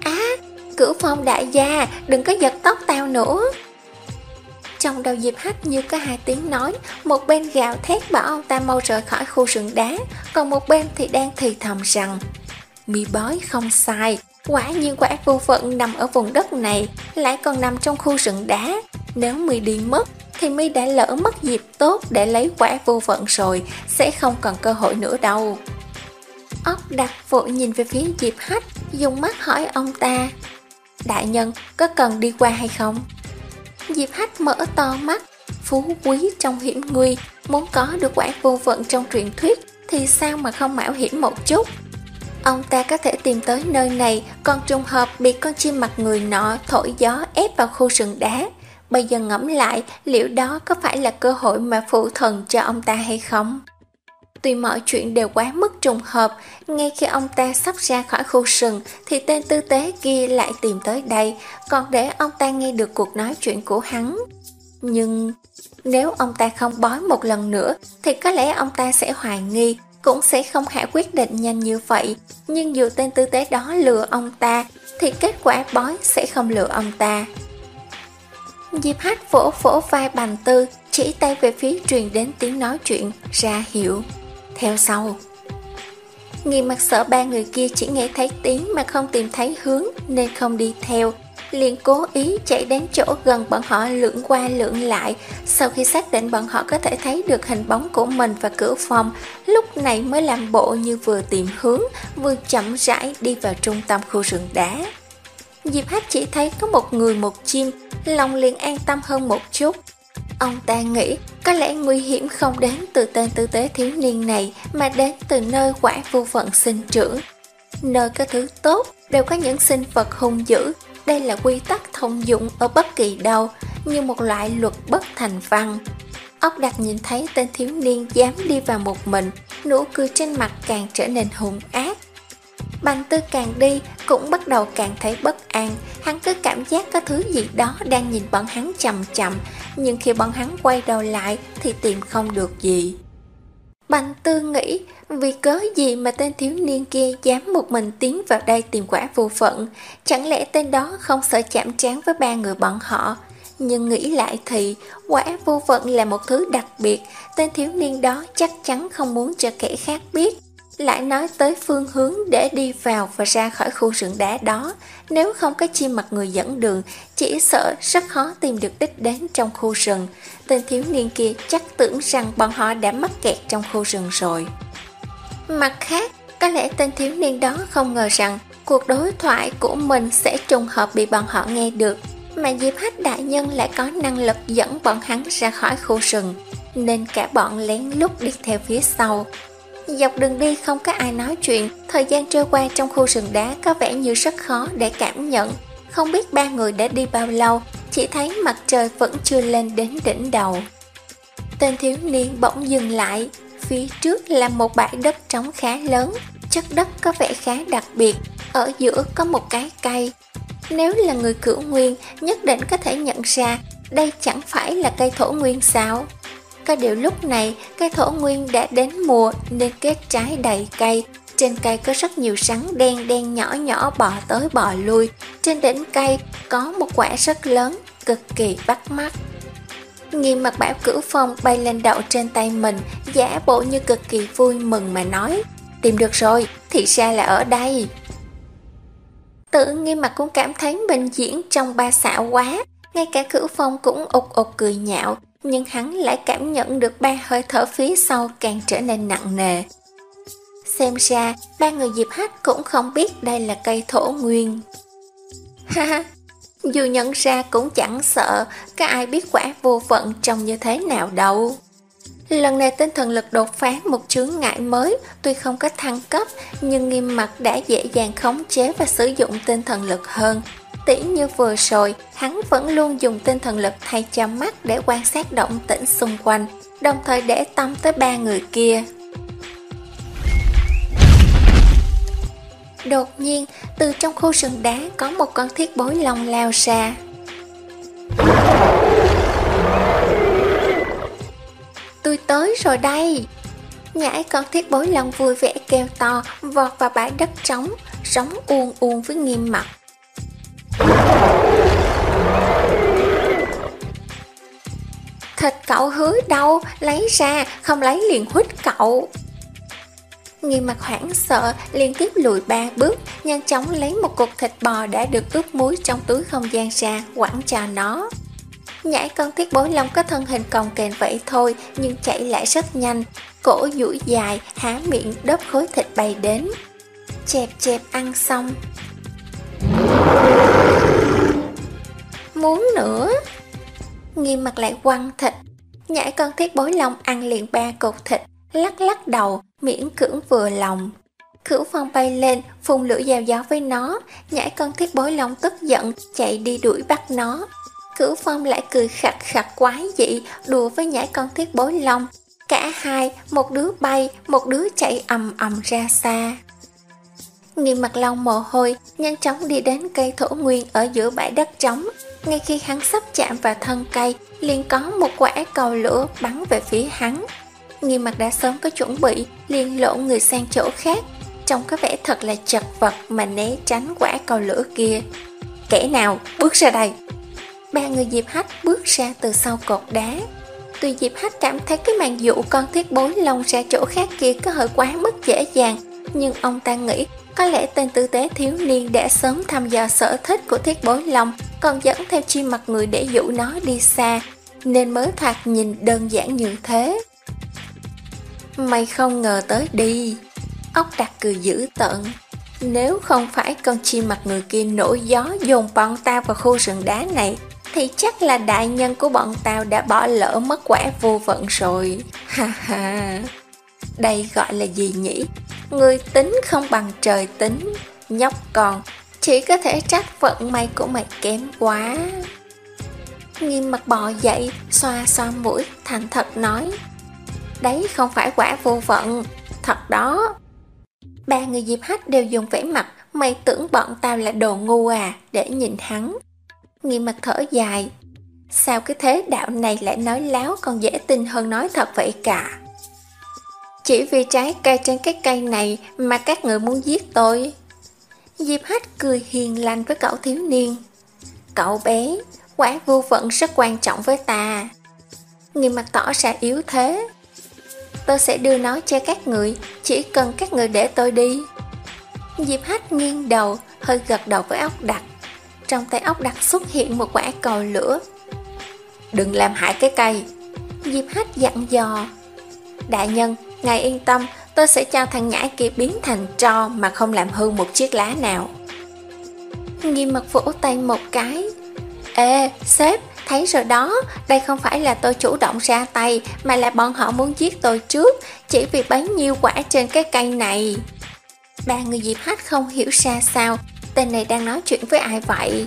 Á, à, cửu phong đại gia, đừng có giật tóc tao nữa. Trong đầu Diệp Hách như có hai tiếng nói, một bên gào thét bảo ông ta mau rời khỏi khu rừng đá, còn một bên thì đang thì thầm rằng Mi bói không sai, Quả nhiên quả vô phận nằm ở vùng đất này lại còn nằm trong khu rừng đá. Nếu mi đi mất thì mi đã lỡ mất dịp tốt để lấy quả vô phận rồi, sẽ không còn cơ hội nữa đâu. Ốc đặt vội nhìn về phía Diệp Hách, dùng mắt hỏi ông ta. Đại nhân, có cần đi qua hay không? Diệp Hách mở to mắt, phú quý trong hiểm nguy, muốn có được quả vô phận trong truyền thuyết thì sao mà không mạo hiểm một chút. Ông ta có thể tìm tới nơi này, còn trùng hợp bị con chim mặt người nọ thổi gió ép vào khu rừng đá. Bây giờ ngẫm lại, liệu đó có phải là cơ hội mà phụ thần cho ông ta hay không? Tuy mọi chuyện đều quá mức trùng hợp, ngay khi ông ta sắp ra khỏi khu rừng thì tên tư tế kia lại tìm tới đây, còn để ông ta nghe được cuộc nói chuyện của hắn. Nhưng nếu ông ta không bói một lần nữa thì có lẽ ông ta sẽ hoài nghi cũng sẽ không hạ quyết định nhanh như vậy. Nhưng dù tên tư tế đó lừa ông ta, thì kết quả bói sẽ không lừa ông ta. Diệp Hát vỗ vỗ vai bành tư, chỉ tay về phía truyền đến tiếng nói chuyện, ra hiệu. Theo sau. Nghi mặt sợ ba người kia chỉ nghe thấy tiếng mà không tìm thấy hướng nên không đi theo, liền cố ý chạy đến chỗ gần bọn họ lượn qua lượn lại. Sau khi xác định bọn họ có thể thấy được hình bóng của mình và cửa phòng, lúc này mới làm bộ như vừa tìm hướng, vừa chậm rãi đi vào trung tâm khu rừng đá. Diệp Hách chỉ thấy có một người một chim, lòng liền an tâm hơn một chút. Ông ta nghĩ có lẽ nguy hiểm không đến từ tên tư tế thiếu niên này mà đến từ nơi quả vô phận sinh trưởng. Nơi có thứ tốt đều có những sinh vật hung dữ, đây là quy tắc thông dụng ở bất kỳ đâu, như một loại luật bất thành văn. Ốc đặt nhìn thấy tên thiếu niên dám đi vào một mình, nụ cười trên mặt càng trở nên hung ác. Bành tư càng đi cũng bắt đầu càng thấy bất an Hắn cứ cảm giác có thứ gì đó đang nhìn bọn hắn chậm chậm Nhưng khi bọn hắn quay đầu lại thì tìm không được gì Bành tư nghĩ, vì cớ gì mà tên thiếu niên kia dám một mình tiến vào đây tìm quả vô phận? Chẳng lẽ tên đó không sợ chạm trán với ba người bọn họ? Nhưng nghĩ lại thì, quả vô phận là một thứ đặc biệt. Tên thiếu niên đó chắc chắn không muốn cho kẻ khác biết lại nói tới phương hướng để đi vào và ra khỏi khu rừng đá đó. Nếu không có chim mặt người dẫn đường, chỉ sợ rất khó tìm được đích đến trong khu rừng. Tên thiếu niên kia chắc tưởng rằng bọn họ đã mắc kẹt trong khu rừng rồi. Mặt khác, có lẽ tên thiếu niên đó không ngờ rằng cuộc đối thoại của mình sẽ trùng hợp bị bọn họ nghe được, mà Diệp Hách Đại Nhân lại có năng lực dẫn bọn hắn ra khỏi khu rừng, nên cả bọn lén lút đi theo phía sau. Dọc đường đi không có ai nói chuyện, thời gian trôi qua trong khu rừng đá có vẻ như rất khó để cảm nhận. Không biết ba người đã đi bao lâu, chỉ thấy mặt trời vẫn chưa lên đến đỉnh đầu. Tên thiếu niên bỗng dừng lại, phía trước là một bãi đất trống khá lớn, chất đất có vẻ khá đặc biệt, ở giữa có một cái cây. Nếu là người cửu nguyên, nhất định có thể nhận ra đây chẳng phải là cây thổ nguyên sao? Có điều lúc này, cây thổ nguyên đã đến mùa nên kết trái đầy cây. Trên cây có rất nhiều sắn đen đen nhỏ nhỏ bò tới bò lui. Trên đỉnh cây có một quả rất lớn, cực kỳ bắt mắt. Nghiêm mặt bảo cửu phong bay lên đậu trên tay mình, giả bộ như cực kỳ vui mừng mà nói. Tìm được rồi, thì ra là ở đây. Tự nghiêm mặt cũng cảm thấy mình diễn trong ba xạo quá, ngay cả cửu phong cũng ục ục cười nhạo, nhưng hắn lại cảm nhận được ba hơi thở phía sau càng trở nên nặng nề. Xem ra, ba người Diệp Hách cũng không biết đây là cây thổ nguyên. Ha ha, dù nhận ra cũng chẳng sợ, có ai biết quả vô vận trông như thế nào đâu. Lần này tinh thần lực đột phá một chướng ngại mới, tuy không có thăng cấp, nhưng nghiêm mặt đã dễ dàng khống chế và sử dụng tinh thần lực hơn. Tỉ như vừa rồi, hắn vẫn luôn dùng tinh thần lực thay cho mắt để quan sát động tĩnh xung quanh, đồng thời để tâm tới ba người kia. Đột nhiên, từ trong khu sườn đá có một con thiết bối long lao ra. Tôi tới rồi đây! Nhãi con thiết bối long vui vẻ kêu to, vọt vào bãi đất trống, sống uôn uôn với nghiêm mặt. Thịt cậu hứa đâu, lấy ra, không lấy liền huyết cậu. Nghi mặt hoảng sợ, liên tiếp lùi ba bước, nhanh chóng lấy một cục thịt bò đã được ướp muối trong túi không gian ra, quẳng cho nó. nhảy con thiết bối long có thân hình còng kềnh vậy thôi, nhưng chạy lại rất nhanh. Cổ duỗi dài, há miệng đớp khối thịt bay đến. Chẹp chẹp ăn xong. Muốn nữa. Nghiêm mặt lại quăng thịt. Nhãi con thiết bối long ăn liền ba cục thịt, lắc lắc đầu, miễn cưỡng vừa lòng. Cửu phong bay lên, phun lửa dao gió với nó, nhãi con thiết bối long tức giận, chạy đi đuổi bắt nó. Cửu phong lại cười khặt khặt quái dị, đùa với nhãi con thiết bối long. Cả hai, một đứa bay, một đứa chạy ầm ầm ra xa. Nghiêm mặt long mồ hôi, nhanh chóng đi đến cây thổ nguyên ở giữa bãi đất trống. Ngay khi hắn sắp chạm vào thân cây, liền có một quả cầu lửa bắn về phía hắn. Nghiêm mặt đã sớm có chuẩn bị, liền lộn người sang chỗ khác, trông có vẻ thật là chật vật mà né tránh quả cầu lửa kia. Kẻ nào, bước ra đây! Ba người Diệp Hách bước ra từ sau cột đá. Tuy Diệp Hách cảm thấy cái màn dụ con thiết bối lông ra chỗ khác kia có hơi quá mức dễ dàng, nhưng ông ta nghĩ có lẽ tên tư tế thiếu niên đã sớm thăm dò sở thích của thiết bối long, còn dẫn theo chi mặt người để dụ nó đi xa, nên mới thoạt nhìn đơn giản như thế. Mày không ngờ tới đi. Ốc đặc cười dữ tận. Nếu không phải con chim mặt người kia nổi gió dồn bọn tao vào khu rừng đá này, thì chắc là đại nhân của bọn tao đã bỏ lỡ mất quả vô vận rồi. Ha ha. Đây gọi là gì nhỉ? Người tính không bằng trời tính, Nhóc con. Chỉ có thể trách vận may của mày kém quá. Nghiêm mặt bò dậy, Xoa xoa mũi, Thành thật nói. Đấy không phải quả vô vận Thật đó. Ba người Diệp Hách đều dùng vẻ mặt, Mày tưởng bọn tao là đồ ngu à Để nhìn hắn. Nghiêm mặt thở dài. Sao cái thế đạo này lại nói láo Còn dễ tin hơn nói thật vậy cả? Chỉ vì trái cây trên cái cây này Mà các người muốn giết tôi. Diệp Hách cười hiền lành với cậu thiếu niên. Cậu bé Quả vô vận rất quan trọng với ta. Người mặt tỏ ra yếu thế. Tôi sẽ đưa nó cho các người Chỉ cần các người để tôi đi. Diệp Hách nghiêng đầu Hơi gật đầu với ốc đặc Trong tay ốc đặc xuất hiện một quả cầu lửa. Đừng làm hại cái cây. Diệp Hách dặn dò. Đại nhân, ngài yên tâm Tôi sẽ cho thằng nhãi kia biến thành tro Mà không làm hư một chiếc lá nào Nghiêm mặt vỗ tay một cái Ê, sếp, thấy rồi đó, đây không phải là tôi chủ động ra tay, mà là bọn họ muốn giết tôi trước, chỉ vì bấy nhiêu quả trên cái cây này. Ba người Diệp Hách không hiểu ra sao, tên này đang nói chuyện với ai vậy.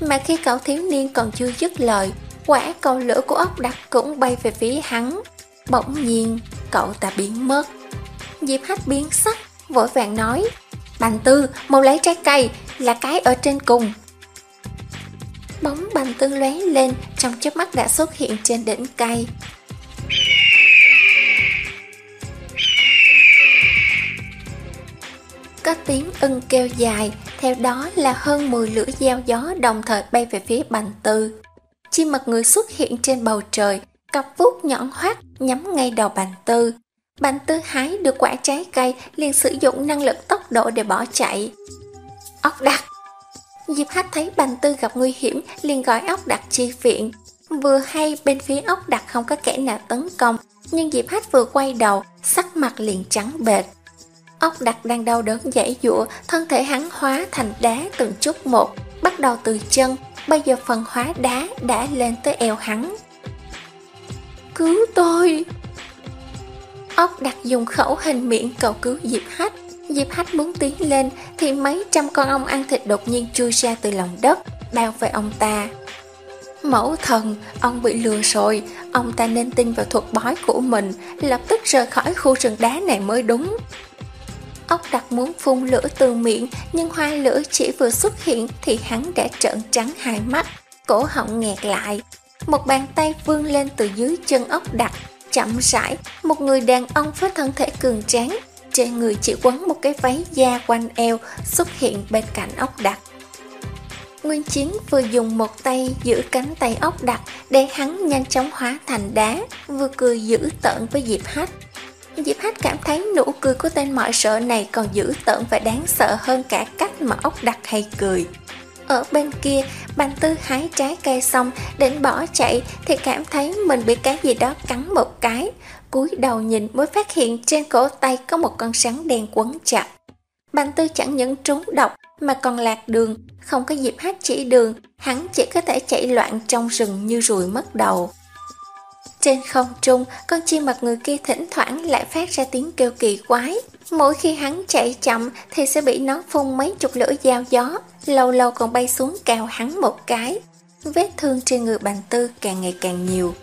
Mà khi cậu thiếu niên còn chưa dứt lời, quả cầu lửa của ốc đặc cũng bay về phía hắn. Bỗng nhiên, cậu ta biến mất. Diệp Hách biến sắc, vội vàng nói, Bành tư, mau lấy trái cây, là cái ở trên cùng. Bóng bành tư lóe lên Trong chớp mắt đã xuất hiện trên đỉnh cây Có tiếng ưng kêu dài Theo đó là hơn 10 lửa dao gió Đồng thời bay về phía bành tư Chim mặt người xuất hiện trên bầu trời Cặp vuốt nhọn hoắt Nhắm ngay đầu bành tư Bành tư hái được quả trái cây liền sử dụng năng lực tốc độ để bỏ chạy Ốc đặc Diệp Hách thấy Bành Tư gặp nguy hiểm liền gọi ốc đặc chi viện. Vừa hay bên phía ốc đặc không có kẻ nào tấn công, nhưng Diệp Hách vừa quay đầu, sắc mặt liền trắng bệt. Ốc đặc đang đau đớn dãy dụa, thân thể hắn hóa thành đá từng chút một, bắt đầu từ chân, bây giờ phần hóa đá đã lên tới eo hắn. Cứu tôi! Ốc đặt dùng khẩu hình miệng cầu cứu Diệp Hách. Diệp Hách muốn tiến lên thì mấy trăm con ong ăn thịt đột nhiên chui ra từ lòng đất, bao vây ông ta. Mẫu thần, ông bị lừa rồi, ông ta nên tin vào thuật bói của mình, lập tức rời khỏi khu rừng đá này mới đúng. Ốc đặt muốn phun lửa từ miệng, nhưng hoa lửa chỉ vừa xuất hiện thì hắn đã trợn trắng hai mắt, cổ họng nghẹt lại. Một bàn tay vươn lên từ dưới chân ốc đặt, chậm rãi, một người đàn ông với thân thể cường tráng trên người chỉ quấn một cái váy da quanh eo xuất hiện bên cạnh ốc đặt. Nguyên Chiến vừa dùng một tay giữ cánh tay ốc đặt để hắn nhanh chóng hóa thành đá, vừa cười dữ tợn với Diệp Hách. Diệp Hách cảm thấy nụ cười của tên mọi sợ này còn dữ tợn và đáng sợ hơn cả cách mà ốc đặt hay cười. Ở bên kia, Bành tư hái trái cây xong, định bỏ chạy thì cảm thấy mình bị cái gì đó cắn một cái, cúi đầu nhìn mới phát hiện trên cổ tay có một con rắn đen quấn chặt. Bành tư chẳng những trúng độc mà còn lạc đường, không có dịp hát chỉ đường, hắn chỉ có thể chạy loạn trong rừng như ruồi mất đầu. Trên không trung, con chim mặt người kia thỉnh thoảng lại phát ra tiếng kêu kỳ quái. Mỗi khi hắn chạy chậm thì sẽ bị nó phun mấy chục lưỡi dao gió, lâu lâu còn bay xuống cào hắn một cái. Vết thương trên người bành tư càng ngày càng nhiều.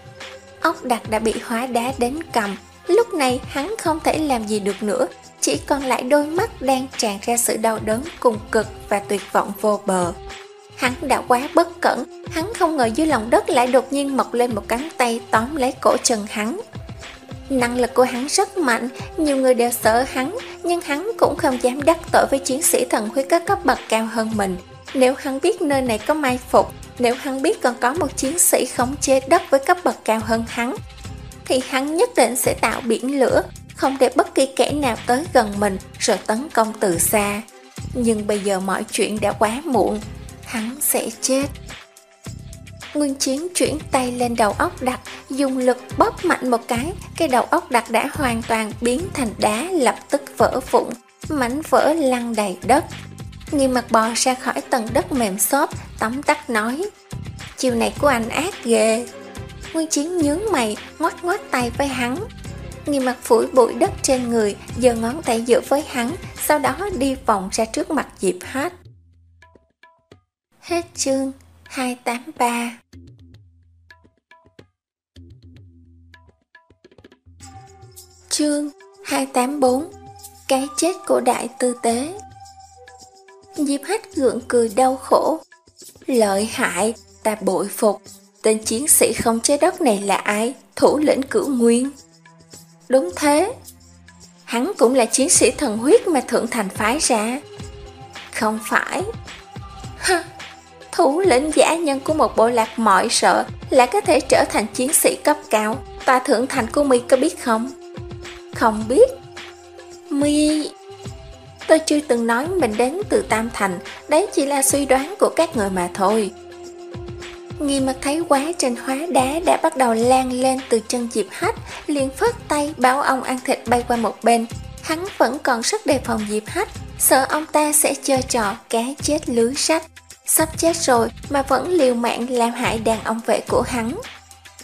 Ốc đặc đã bị hóa đá đến cầm Lúc này hắn không thể làm gì được nữa Chỉ còn lại đôi mắt đang tràn ra sự đau đớn cùng cực và tuyệt vọng vô bờ Hắn đã quá bất cẩn Hắn không ngờ dưới lòng đất lại đột nhiên mọc lên một cánh tay tóm lấy cổ chân hắn Năng lực của hắn rất mạnh Nhiều người đều sợ hắn Nhưng hắn cũng không dám đắc tội với chiến sĩ thần huyết các cấp bậc cao hơn mình Nếu hắn biết nơi này có mai phục nếu hắn biết còn có một chiến sĩ khống chế đất với cấp bậc cao hơn hắn, thì hắn nhất định sẽ tạo biển lửa, không để bất kỳ kẻ nào tới gần mình rồi tấn công từ xa. Nhưng bây giờ mọi chuyện đã quá muộn, hắn sẽ chết. Nguyên Chiến chuyển tay lên đầu óc đặc, dùng lực bóp mạnh một cái, cái đầu óc đặc đã hoàn toàn biến thành đá lập tức vỡ vụn, mảnh vỡ lăn đầy đất. Nghiêm mặt bò ra khỏi tầng đất mềm xốp, tấm tắc nói Chiều này của anh ác ghê. Nguyên Chiến nhướng mày, ngoắt ngoắt tay với hắn. Nghiêm mặt phủi bụi đất trên người, giơ ngón tay giữa với hắn, sau đó đi vòng ra trước mặt Diệp hết, Hết chương. 283 Chương 284 Cái chết của đại tư tế. Diệp Hách gượng cười đau khổ. Lợi hại, ta bội phục. Tên chiến sĩ không trái đất này là ai? Thủ lĩnh cửu nguyên. Đúng thế. Hắn cũng là chiến sĩ thần huyết mà Thượng Thành phái ra. Không phải. Ha, thủ lĩnh giả nhân của một bộ lạc mọi sợ là có thể trở thành chiến sĩ cấp cao. Tòa thượng thành của mi có biết không? Không biết. Mi... Tôi chưa từng nói mình đến từ Tam Thành, đấy chỉ là suy đoán của các người mà thôi. Nghi mặt thấy quá trên hóa đá đã bắt đầu lan lên từ chân Diệp Hách, liền phất tay bảo ông ăn thịt bay qua một bên. Hắn vẫn còn rất đề phòng Diệp Hách, sợ ông ta sẽ chơi trò cá chết lưới sách. Sắp chết rồi mà vẫn liều mạng làm hại đàn ông vệ của hắn.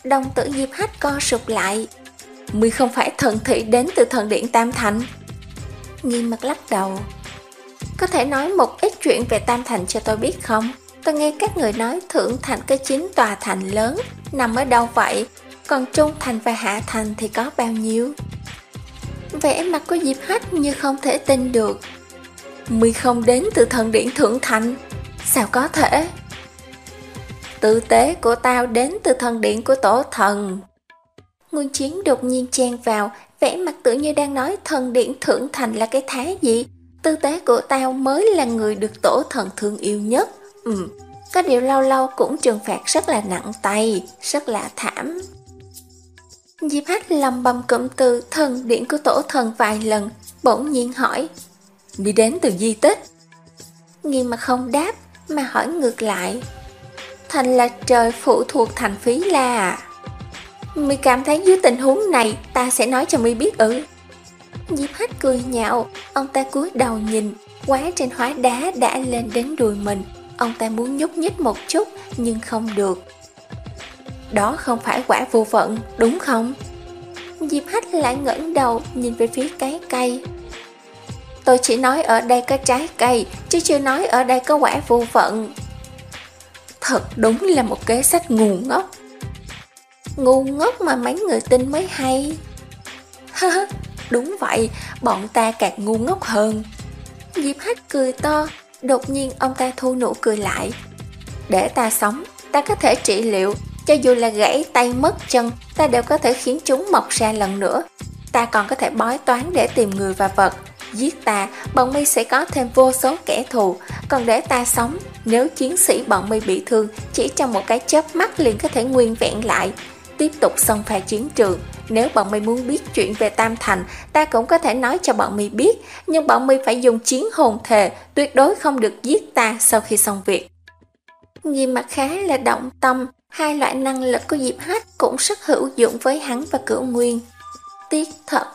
Đồng tử Diệp Hách co sụp lại. Mười không phải thần thị đến từ thần điện Tam Thành. Nghi mặt lắc đầu. Có thể nói một ít chuyện về Tam Thành cho tôi biết không? Tôi nghe các người nói Thượng Thành có chín tòa thành lớn, nằm ở đâu vậy? Còn Trung Thành và Hạ Thành thì có bao nhiêu? Vẻ mặt của Diệp Hách như không thể tin được. Mười không đến từ thần điện Thượng Thành. Sao có thể? Tư tế của tao đến từ thần điện của tổ thần. Nguyên chiến đột nhiên chen vào, vẻ mặt tự như đang nói thần điện thượng thành là cái thái gì. Tư tế của tao mới là người được tổ thần thương yêu nhất. Ừ, có điều lâu lâu cũng trừng phạt rất là nặng tay, rất là thảm. Diệp Hách lầm bầm cụm từ thần điện của tổ thần vài lần, bỗng nhiên hỏi. Đi đến từ di tích. Nghi mà không đáp, mà hỏi ngược lại. Thành là trời phụ thuộc thành phí la à? Mi cảm thấy dưới tình huống này ta sẽ nói cho Mi biết ư. Diệp Hách cười nhạo, ông ta cúi đầu nhìn, quá trên hóa đá đã lên đến đùi mình. Ông ta muốn nhúc nhích một chút nhưng không được. Đó không phải quả vô vận, đúng không? Diệp Hách lại ngẩng đầu nhìn về phía cái cây. Tôi chỉ nói ở đây có trái cây, chứ chưa nói ở đây có quả vô vận. Thật đúng là một kế sách ngu ngốc. Ngu ngốc mà mấy người tin mới hay. Ha đúng vậy, bọn ta càng ngu ngốc hơn. Diệp Hách cười to, đột nhiên ông ta thu nụ cười lại. Để ta sống, ta có thể trị liệu, cho dù là gãy tay mất chân, ta đều có thể khiến chúng mọc ra lần nữa. Ta còn có thể bói toán để tìm người và vật, Giết ta, bọn mi sẽ có thêm vô số kẻ thù, còn để ta sống, nếu chiến sĩ bọn mi bị thương, chỉ trong một cái chớp mắt liền có thể nguyên vẹn lại. Tiếp tục xông pha chiến trường, nếu bọn mi muốn biết chuyện về Tam Thành, ta cũng có thể nói cho bọn mi biết, nhưng bọn mi phải dùng chiến hồn thề, tuyệt đối không được giết ta sau khi xong việc. Nhìn mặt khá là động tâm, hai loại năng lực của Diệp Hách cũng rất hữu dụng với hắn và cửu nguyên. Tiếc thật,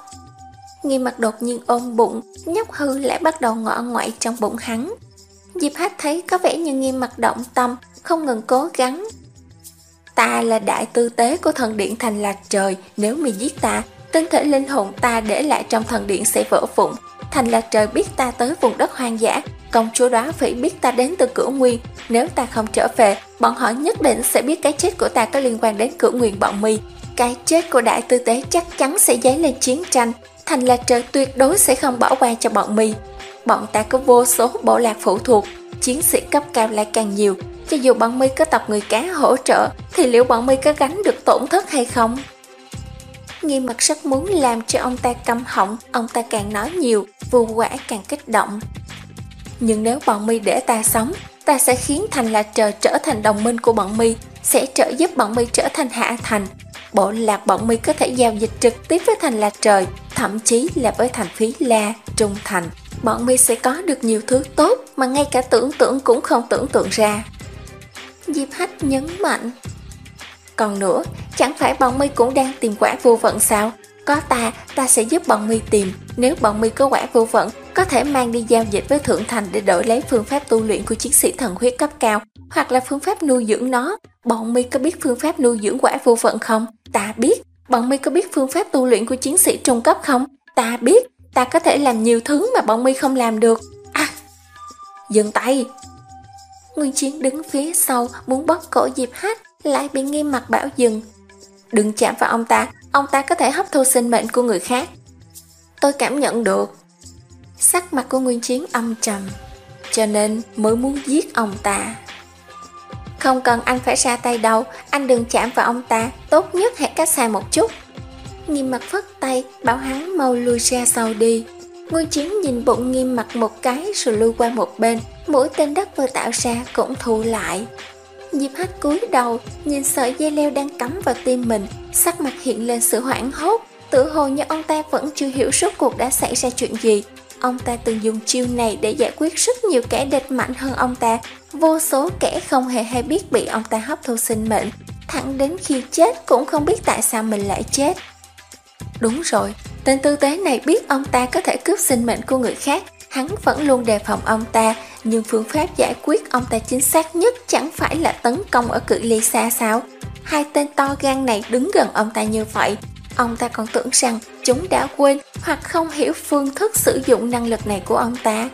Nghi mặt đột nhiên ôm bụng, nhóc hư lại bắt đầu ngọ ngoại trong bụng hắn. Diệp Hát thấy có vẻ như nghi mặt động tâm, không ngừng cố gắng. Ta là đại tư tế của thần điện thành lạc trời, nếu mày giết ta, tinh thể linh hồn ta để lại trong thần điện sẽ vỡ vụn. Thành lạc trời biết ta tới vùng đất hoang dã, công chúa đó phải biết ta đến từ cửa nguyên. Nếu ta không trở về, bọn họ nhất định sẽ biết cái chết của ta có liên quan đến cửa nguyên bọn mi. Cái chết của đại tư tế chắc chắn sẽ dấy lên chiến tranh, Thành là trời tuyệt đối sẽ không bỏ qua cho bọn mi Bọn ta có vô số bộ lạc phụ thuộc, Chiến sĩ cấp cao lại càng nhiều. Cho dù bọn mi có tập người cá hỗ trợ, Thì liệu bọn mi có gánh được tổn thất hay không? Nghi mặt sắc muốn làm cho ông ta căm họng, Ông ta càng nói nhiều, Vù quả càng kích động. Nhưng nếu bọn mi để ta sống, Ta sẽ khiến thành là trời trở thành đồng minh của bọn mi Sẽ trợ giúp bọn mi trở thành hạ thành. Bộ lạc bọn mi có thể giao dịch trực tiếp với thành lạc trời thậm chí là với thành phí La, Trung Thành, bọn mi sẽ có được nhiều thứ tốt mà ngay cả tưởng tượng cũng không tưởng tượng ra. Diệp Hách nhấn mạnh. Còn nữa, chẳng phải bọn mi cũng đang tìm quả vô vận sao? Có ta, ta sẽ giúp bọn mi tìm. Nếu bọn mi có quả vô vận, có thể mang đi giao dịch với Thượng Thành để đổi lấy phương pháp tu luyện của chiến sĩ thần huyết cấp cao, hoặc là phương pháp nuôi dưỡng nó. Bọn mi có biết phương pháp nuôi dưỡng quả vô vận không? Ta biết, Bọn mi có biết phương pháp tu luyện của chiến sĩ trung cấp không? Ta biết, ta có thể làm nhiều thứ mà bọn mi không làm được. À! Dừng tay! Nguyên Chiến đứng phía sau muốn bóp cổ Diệp Hách, lại bị nghiêm mặt bảo dừng. Đừng chạm vào ông ta, ông ta có thể hấp thu sinh mệnh của người khác. Tôi cảm nhận được. Sắc mặt của Nguyên Chiến âm trầm, cho nên mới muốn giết ông ta. Không cần anh phải ra tay đâu, anh đừng chạm vào ông ta, tốt nhất hãy cách xa một chút. Nghiêm mặt phất tay, bảo hắn mau lui ra sau đi. Ngôi chiến nhìn bụng nghiêm mặt một cái rồi lui qua một bên, mũi tên đất vừa tạo ra cũng thu lại. Diệp Hách cúi đầu, nhìn sợi dây leo đang cắm vào tim mình, sắc mặt hiện lên sự hoảng hốt, tự hồ như ông ta vẫn chưa hiểu suốt cuộc đã xảy ra chuyện gì. Ông ta từng dùng chiêu này để giải quyết rất nhiều kẻ địch mạnh hơn ông ta, vô số kẻ không hề hay biết bị ông ta hấp thu sinh mệnh, thẳng đến khi chết cũng không biết tại sao mình lại chết. Đúng rồi, tên tư tế này biết ông ta có thể cướp sinh mệnh của người khác, hắn vẫn luôn đề phòng ông ta, nhưng phương pháp giải quyết ông ta chính xác nhất chẳng phải là tấn công ở cự ly xa sao. Hai tên to gan này đứng gần ông ta như vậy, ông ta còn tưởng rằng chúng đã quên hoặc không hiểu phương thức sử dụng năng lực này của ông ta.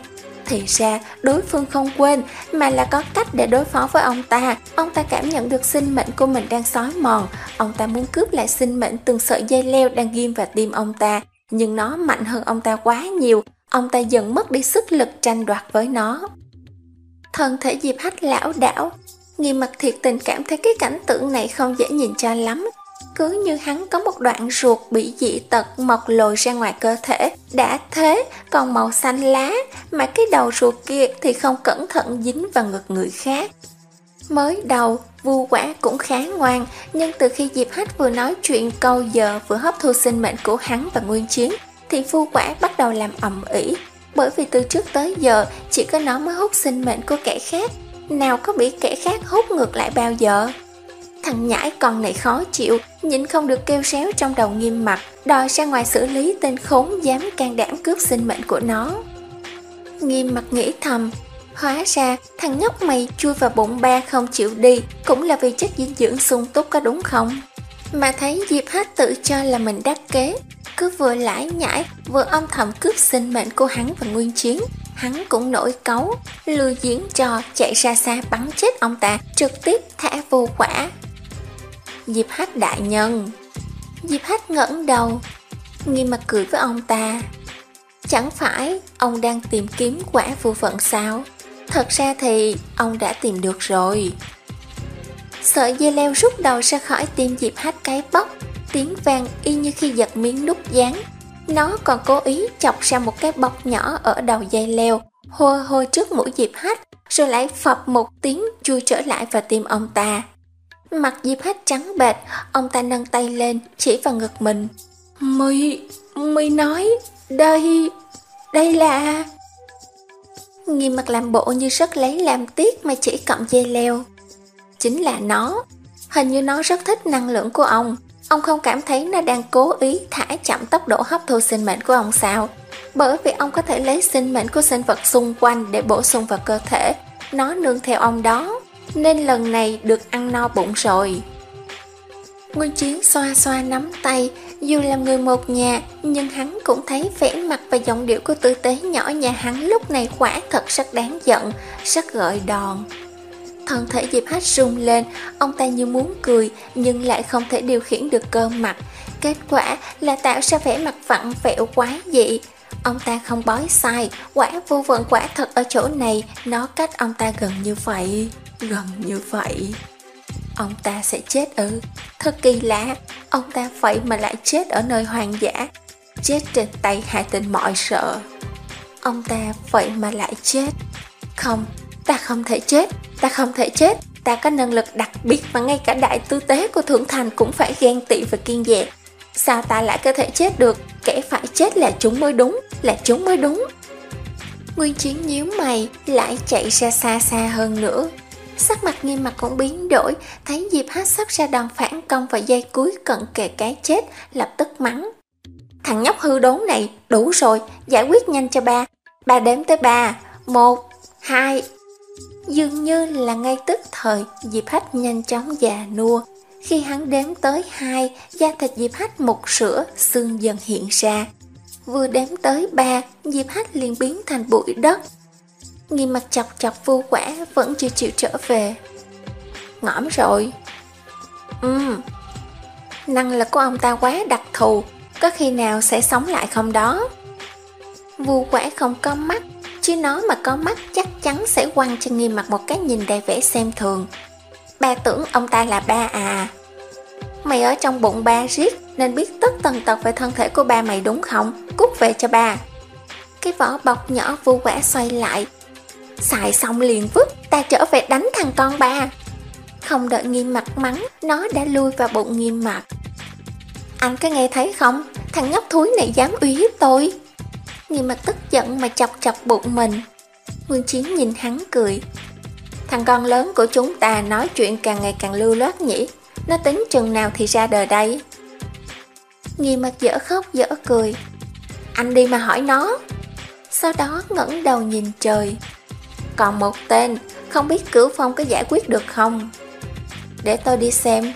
Thì ra đối phương không quên, mà là có cách để đối phó với ông ta. Ông ta cảm nhận được sinh mệnh của mình đang xói mòn. Ông ta muốn cướp lại sinh mệnh từng sợi dây leo đang ghim vào tim ông ta. Nhưng nó mạnh hơn ông ta quá nhiều. Ông ta dần mất đi sức lực tranh đoạt với nó. Thân thể Diệp Hách lão đảo nghi mặt thiệt tình cảm thấy cái cảnh tượng này không dễ nhìn cho lắm cứ như hắn có một đoạn ruột bị dị tật mọc lồi ra ngoài cơ thể, đã thế còn màu xanh lá, mà cái đầu ruột kia thì không cẩn thận dính vào ngực người khác. Mới đầu, vu quả cũng khá ngoan, nhưng từ khi Diệp Hách vừa nói chuyện câu giờ vừa hấp thu sinh mệnh của hắn và Nguyên Chiến, thì vu quả bắt đầu làm ầm ĩ, bởi vì từ trước tới giờ chỉ có nó mới hút sinh mệnh của kẻ khác, nào có bị kẻ khác hút ngược lại bao giờ. Thằng nhãi con này khó chịu, nhìn không được kêu réo trong đầu nghiêm mặt, đòi ra ngoài xử lý tên khốn dám can đảm cướp sinh mệnh của nó. Nghiêm mặt nghĩ thầm, hóa ra thằng nhóc mày chui vào bụng ba không chịu đi, cũng là vì chất dinh dưỡng sung túc có đúng không? Mà thấy Diệp Hát tự cho là mình đắc kế, cứ vừa lãi nhãi, vừa âm thầm cướp sinh mệnh của hắn và Nguyên Chiến. Hắn cũng nổi cấu, lừa diễn trò chạy ra xa bắn chết ông ta, trực tiếp thả vô quả. Diệp Hách đại nhân. Diệp Hách ngẩng đầu Nghiêm mặt cười với ông ta. Chẳng phải ông đang tìm kiếm quả vô phận sao? Thật ra thì ông đã tìm được rồi. Sợi dây leo rút đầu ra khỏi tim Diệp Hách cái bóc Tiếng vang y như khi giật miếng nút dán. Nó còn cố ý chọc ra một cái bọc nhỏ ở đầu dây leo Hôi hôi trước mũi Diệp Hách, Rồi lại phập một tiếng chui trở lại vào tim ông ta. Mặt Diệp Hách trắng bệch, ông ta nâng tay lên, chỉ vào ngực mình. Mười, mười nói, đây, đây là... Nghiêm mặt làm bộ như rất lấy làm tiếc mà chỉ cọng dây leo. Chính là nó. Hình như nó rất thích năng lượng của ông. Ông không cảm thấy nó đang cố ý thả chậm tốc độ hấp thu sinh mệnh của ông sao? Bởi vì ông có thể lấy sinh mệnh của sinh vật xung quanh để bổ sung vào cơ thể. Nó nương theo ông đó nên lần này được ăn no bụng rồi. Nguyên Chiến xoa xoa nắm tay, dù là người một nhà, nhưng hắn cũng thấy vẻ mặt và giọng điệu của tử tế nhỏ nhà hắn lúc này quả thật rất đáng giận, rất gợi đòn. Thân thể Diệp Hát rung lên, ông ta như muốn cười nhưng lại không thể điều khiển được cơ mặt. Kết quả là tạo ra vẻ mặt vặn vẹo quá dị. Ông ta không bói sai, quả vô vận quả thật ở chỗ này, nó cách ông ta gần như vậy gần như vậy. Ông ta sẽ chết ư? Thật kỳ lạ. Ông ta vậy mà lại chết ở nơi hoang dã. Chết trên tay hạ tình mọi sợ. Ông ta vậy mà lại chết. Không Ta không thể chết. Ta không thể chết. Ta có năng lực đặc biệt Mà ngay cả đại tư tế của Thượng Thành Cũng phải ghen tị và kiên dè. Sao ta lại có thể chết được? Kẻ phải chết là chúng mới đúng Là chúng mới đúng. Nguyên chiến nhíu mày Lại chạy ra xa xa hơn nữa. Sắc mặt nghiêm mặt cũng biến đổi Thấy Diệp Hát sắp ra đòn phản công Và dây cuối cận kề cái chết Lập tức mắng. Thằng nhóc hư đốn này đủ rồi Giải quyết nhanh cho ba. Ba đếm tới ba Một, hai. Dường như là ngay tức thời Diệp Hách nhanh chóng già nua. Khi hắn đếm tới hai, Da thịt Diệp Hách một sữa, Xương dần hiện ra. Vừa đếm tới ba, Diệp Hách liền biến thành bụi đất. Nghi mặt chọc chọc vu quả vẫn chưa chịu trở về. Ngõm rồi. Ừm. Năng lực của ông ta quá đặc thù, Có khi nào sẽ sống lại không đó? Vu quả không có mắt, Chứ nó mà có mắt chắc chắn sẽ quăng cho nghi mặt một cái nhìn đầy vẻ xem thường. Ba tưởng ông ta là ba à. Mày ở trong bụng ba riết, Nên biết tất tần tật về thân thể của ba mày đúng không? Cút về cho ba. Cái vỏ bọc nhỏ vu quả xoay lại. Xài xong liền vứt, Ta trở về đánh thằng con ba. Không đợi nghiêm mặt mắng, Nó đã lui vào bụng nghiêm mặt. Anh có nghe thấy không? Thằng nhóc thúi này dám uy hiếp tôi. Nghiêm mặt tức giận mà chọc chọc bụng mình. Nguyên Chiến nhìn hắn cười. Thằng con lớn của chúng ta nói chuyện càng ngày càng lưu loát nhỉ? Nó tính chừng nào thì ra đời đây Nghi mặt dở khóc, dở cười. Anh đi mà hỏi nó. Sau đó ngẩng đầu nhìn trời. Còn một tên, Không biết cửu phong có giải quyết được không? Để tôi đi xem.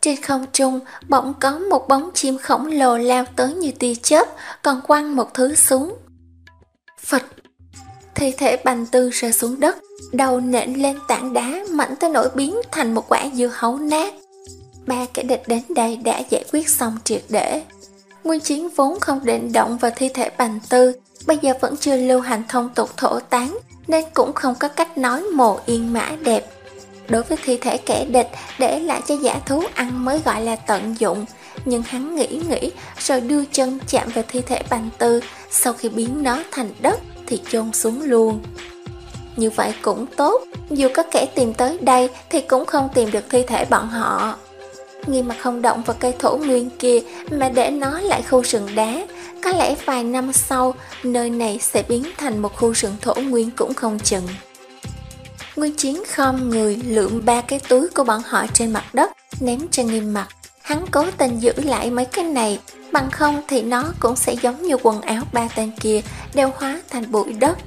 Trên không trung, bỗng có một bóng chim khổng lồ lao tới như tia chớp, Còn quăng một thứ xuống. Phật Thi thể bành tư rơi xuống đất, Đầu nện lên tảng đá Mạnh tới nổi biến thành một quả dưa hấu nát. Ba kẻ địch đến đây đã giải quyết xong triệt để. Nguyên chiến vốn không định động vào thi thể bành tư, Bây giờ vẫn chưa lưu hành thông tục thổ tán, Nên cũng không có cách nói mồ yên mã đẹp. Đối với thi thể kẻ địch, để lại cho giả thú ăn mới gọi là tận dụng. Nhưng hắn nghĩ nghĩ, rồi đưa chân chạm vào thi thể bành tư, Sau khi biến nó thành đất thì chôn xuống luôn. Như vậy cũng tốt. Dù có kẻ tìm tới đây thì cũng không tìm được thi thể bọn họ. Nghiêm mà không động vào cây thổ nguyên kia mà để nó lại khu rừng đá Có lẽ vài năm sau nơi này sẽ biến thành một khu rừng thổ nguyên cũng không chừng. Nguyên Chiến không người lượm ba cái túi của bọn họ trên mặt đất, ném cho nghiêm mặt. Hắn cố tình giữ lại mấy cái này, bằng không thì nó cũng sẽ giống như quần áo ba tên kia, đều hóa thành bụi đất.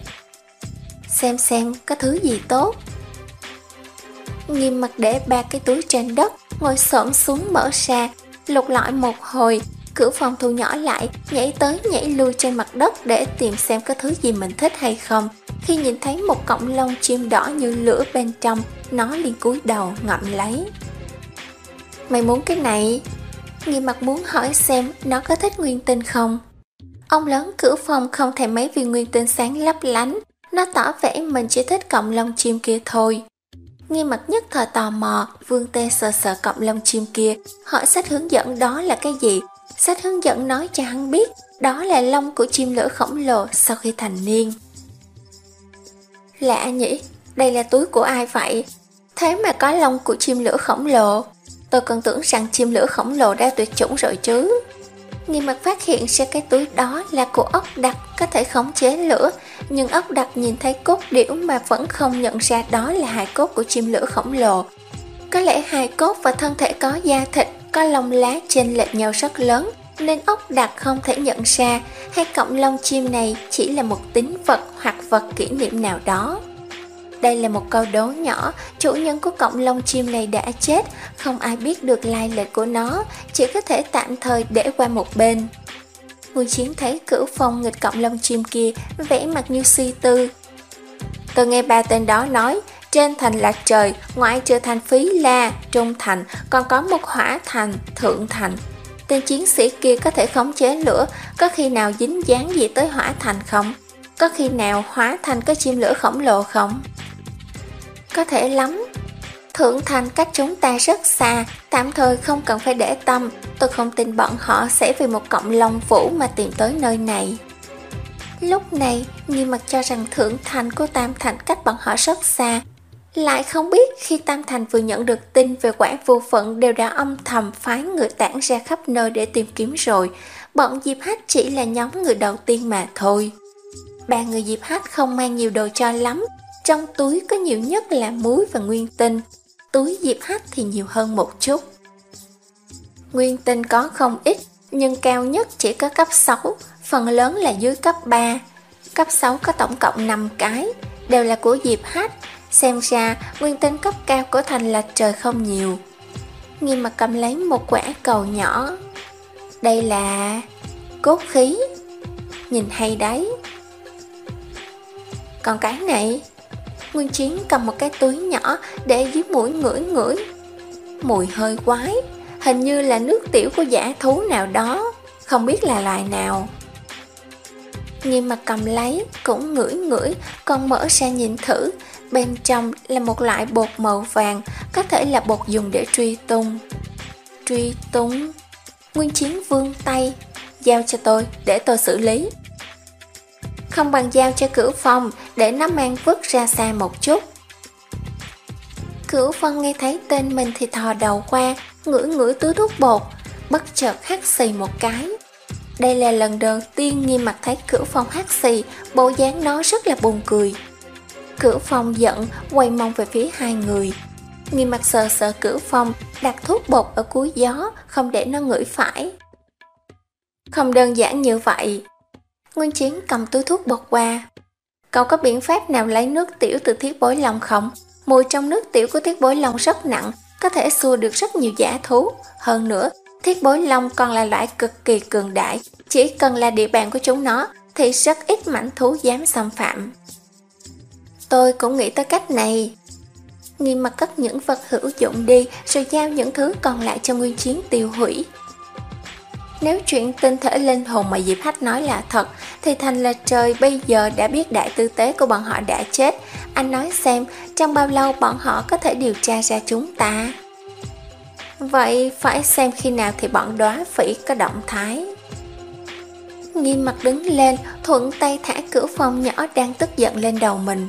Xem xem có thứ gì tốt. Nghiêm mặt để ba cái túi trên đất, ngồi xổm xuống mở ra, lục lọi một hồi, cửa phòng thu nhỏ lại, nhảy tới nhảy lui trên mặt đất để tìm xem có thứ gì mình thích hay không. Khi nhìn thấy một cọng lông chim đỏ như lửa bên trong, nó liền cúi đầu ngậm lấy. Mày muốn cái này? Nghi mặt muốn hỏi xem nó có thích nguyên tinh không? Ông lớn cửa phòng không thèm mấy viên nguyên tinh sáng lấp lánh, nó tỏ vẻ mình chỉ thích cọng lông chim kia thôi. Nghi mặt nhất thời tò mò, vương tê sờ sờ cọng lông chim kia, hỏi sách hướng dẫn đó là cái gì. Sách hướng dẫn nói cho hắn biết, đó là lông của chim lửa khổng lồ sau khi thành niên. Lạ nhỉ, đây là túi của ai vậy? Thế mà có lông của chim lửa khổng lồ. Tôi còn tưởng rằng chim lửa khổng lồ đã tuyệt chủng rồi chứ. Nghi mặt phát hiện ra cái túi đó là của ốc đặc có thể khống chế lửa, nhưng ốc đặc nhìn thấy cốt điểu mà vẫn không nhận ra đó là hài cốt của chim lửa khổng lồ. Có lẽ hài cốt và thân thể có da thịt, có lông lá trên lệch nhau rất lớn, nên ốc đặc không thể nhận ra hay cộng lông chim này chỉ là một tính vật hoặc vật kỷ niệm nào đó. Đây là một câu đố nhỏ, chủ nhân của cọng lông chim này đã chết, không ai biết được lai lịch của nó, chỉ có thể tạm thời để qua một bên. Nguyên Chiến thấy cửu phong nghịch cọng lông chim kia, vẽ mặt như suy tư. Tôi nghe ba tên đó nói, trên thành là trời, ngoại trừ thành phí la, trung thành, còn có một hỏa thành, thượng thành. Tên chiến sĩ kia có thể khống chế lửa, có khi nào dính dáng gì tới hỏa thành không? Có khi nào hóa thành có chim lửa khổng lồ không? Có thể lắm. Thượng thành cách chúng ta rất xa, tạm thời không cần phải để tâm, tôi không tin bọn họ sẽ vì một cộng long vũ mà tìm tới nơi này. Lúc này, Nghi mặt cho rằng thượng thành của Tam Thành cách bọn họ rất xa, lại không biết khi Tam Thành vừa nhận được tin về quả vô phận đều đã âm thầm phái người tản ra khắp nơi để tìm kiếm rồi, bọn Diệp Hách chỉ là nhóm người đầu tiên mà thôi. Ba người Diệp Hách không mang nhiều đồ cho lắm, trong túi có nhiều nhất là muối và nguyên tinh, túi Diệp Hách thì nhiều hơn một chút. Nguyên tinh có không ít, nhưng cao nhất chỉ có cấp 6, phần lớn là dưới cấp 3. Cấp 6 có tổng cộng 5 cái, đều là của Diệp Hách, xem ra nguyên tinh cấp cao của thành là trời không nhiều. Nghiêm mà cầm lấy một quả cầu nhỏ. Đây là... cốt khí Nhìn hay đấy Còn cái này Nguyên Chiến cầm một cái túi nhỏ để dưới mũi ngửi ngửi. Mùi hơi quái, Hình như là nước tiểu của giả thú nào đó, Không biết là loài nào. Nghiêm mặt cầm lấy Cũng ngửi ngửi con mở ra nhìn thử. Bên trong là một loại bột màu vàng, Có thể là bột dùng để truy tung. Truy tung. Nguyên Chiến vương tay, Giao cho tôi để tôi xử lý. Không bằng giao cho cửu phong Để nó mang vứt ra xa một chút. Cửu phong nghe thấy tên mình thì thò đầu qua, Ngửi ngửi túi thuốc bột, Bất chợt hắt xì một cái. Đây là lần đầu tiên nghiêm mặt thấy cửu phong hắt xì, Bộ dáng nó rất là buồn cười. Cửu phong giận, Quay mong về phía hai người. Nghiêm mặt sờ sờ cửu phong, Đặt thuốc bột ở cuối gió, Không để nó ngửi phải. Không đơn giản như vậy Nguyên Chiến cầm túi thuốc bột qua Cậu có biện pháp nào lấy nước tiểu từ thiết bối lòng không? Mùi trong nước tiểu của thiết bối lòng rất nặng, có thể xua được rất nhiều giả thú. Hơn nữa, thiết bối long còn là loại cực kỳ cường đại, chỉ cần là địa bàn của chúng nó thì rất ít mảnh thú dám xâm phạm. Tôi cũng nghĩ tới cách này. Nghi mặt cất những vật hữu dụng đi rồi giao những thứ còn lại cho nguyên chiến tiêu hủy. Nếu chuyện tinh thể linh hồn mà Diệp Hách nói là thật, thì thành là trời bây giờ đã biết đại tư tế của bọn họ đã chết. Anh nói xem, trong bao lâu bọn họ có thể điều tra ra chúng ta? Vậy phải xem khi nào thì bọn đóa phỉ có động thái. Nghiêm mặt đứng lên, thuận tay thả cửa phòng nhỏ đang tức giận lên đầu mình.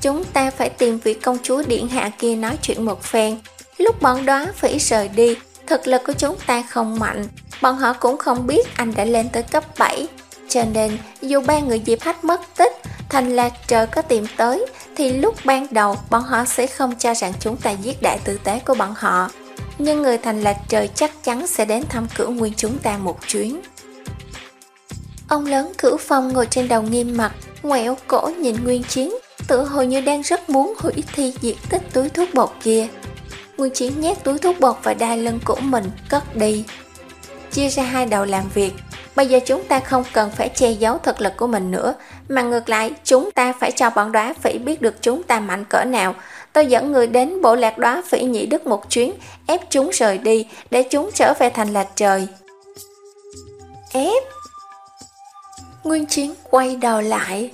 Chúng ta phải tìm vị công chúa điện hạ kia nói chuyện một phen. Lúc bọn đóa phỉ rời đi, thực lực của chúng ta không mạnh, bọn họ cũng không biết anh đã lên tới cấp 7. Cho nên, dù ba người Diệp Hách mất tích, Thành lạc trời có tìm tới, thì lúc ban đầu bọn họ sẽ không cho rằng chúng ta giết đại tử tế của bọn họ. Nhưng người thành lạc trời chắc chắn sẽ đến thăm cửu nguyên chúng ta một chuyến. Ông lớn cửu phong ngồi trên đầu nghiêm mặt, ngoẹo cổ nhìn nguyên chiến, tự hồ như đang rất muốn hủy thi diệt tích túi thuốc bột kia. Nguyên chiến nhét túi thuốc bột vào đai lưng của mình, cất đi. Chia ra hai đầu làm việc, bây giờ chúng ta không cần phải che giấu thực lực của mình nữa, mà ngược lại chúng ta phải cho bọn đóa phỉ biết được chúng ta mạnh cỡ nào. Tôi dẫn người đến bộ lạc đóa phỉ nhị đức một chuyến, ép chúng rời đi, để chúng trở về thành lạc trời. Ép? Nguyên Chiến quay đầu lại.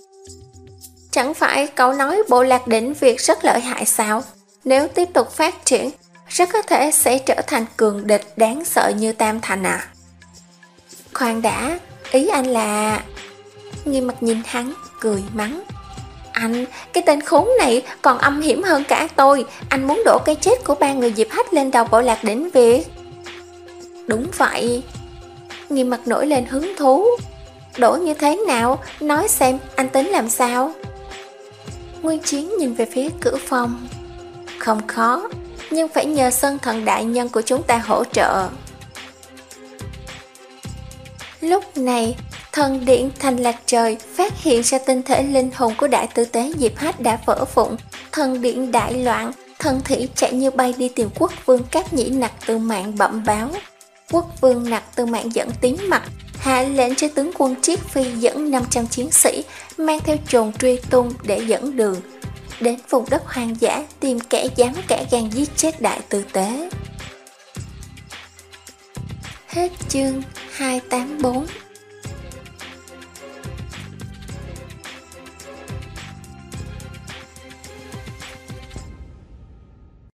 Chẳng phải cậu nói bộ lạc đỉnh Việt rất lợi hại sao? Nếu tiếp tục phát triển, rất có thể sẽ trở thành cường địch đáng sợ như Tam Thành à. Khoan đã, ý anh là... Nghiêm mặt nhìn hắn, cười mắng. Anh, cái tên khốn này còn âm hiểm hơn cả tôi. Anh muốn đổ cái chết của ba người dịp hách lên đầu bộ lạc đỉnh Việt. Đúng vậy. Nghiêm mặt nổi lên hứng thú. Đổ như thế nào? Nói xem, anh tính làm sao? Nguyên Chiến nhìn về phía cửa phòng. Không khó, nhưng phải nhờ sân thần đại nhân của chúng ta hỗ trợ. Lúc này, thần điện thành lạc trời phát hiện ra tinh thể linh hồn của đại tử tế Diệp Hách đã vỡ vụn. Thần điện đại loạn, thần thủy chạy như bay đi tìm quốc vương các nhĩ nặc từ mạng bẩm báo. Quốc vương nặc từ mạng dẫn tiếng mặt, hạ lệnh cho tướng quân Triết Phi dẫn 500 chiến sĩ mang theo trồn truy tung để dẫn đường đến vùng đất hoang dã, tìm kẻ dám kẻ gan giết chết đại tử tế. Hết chương 284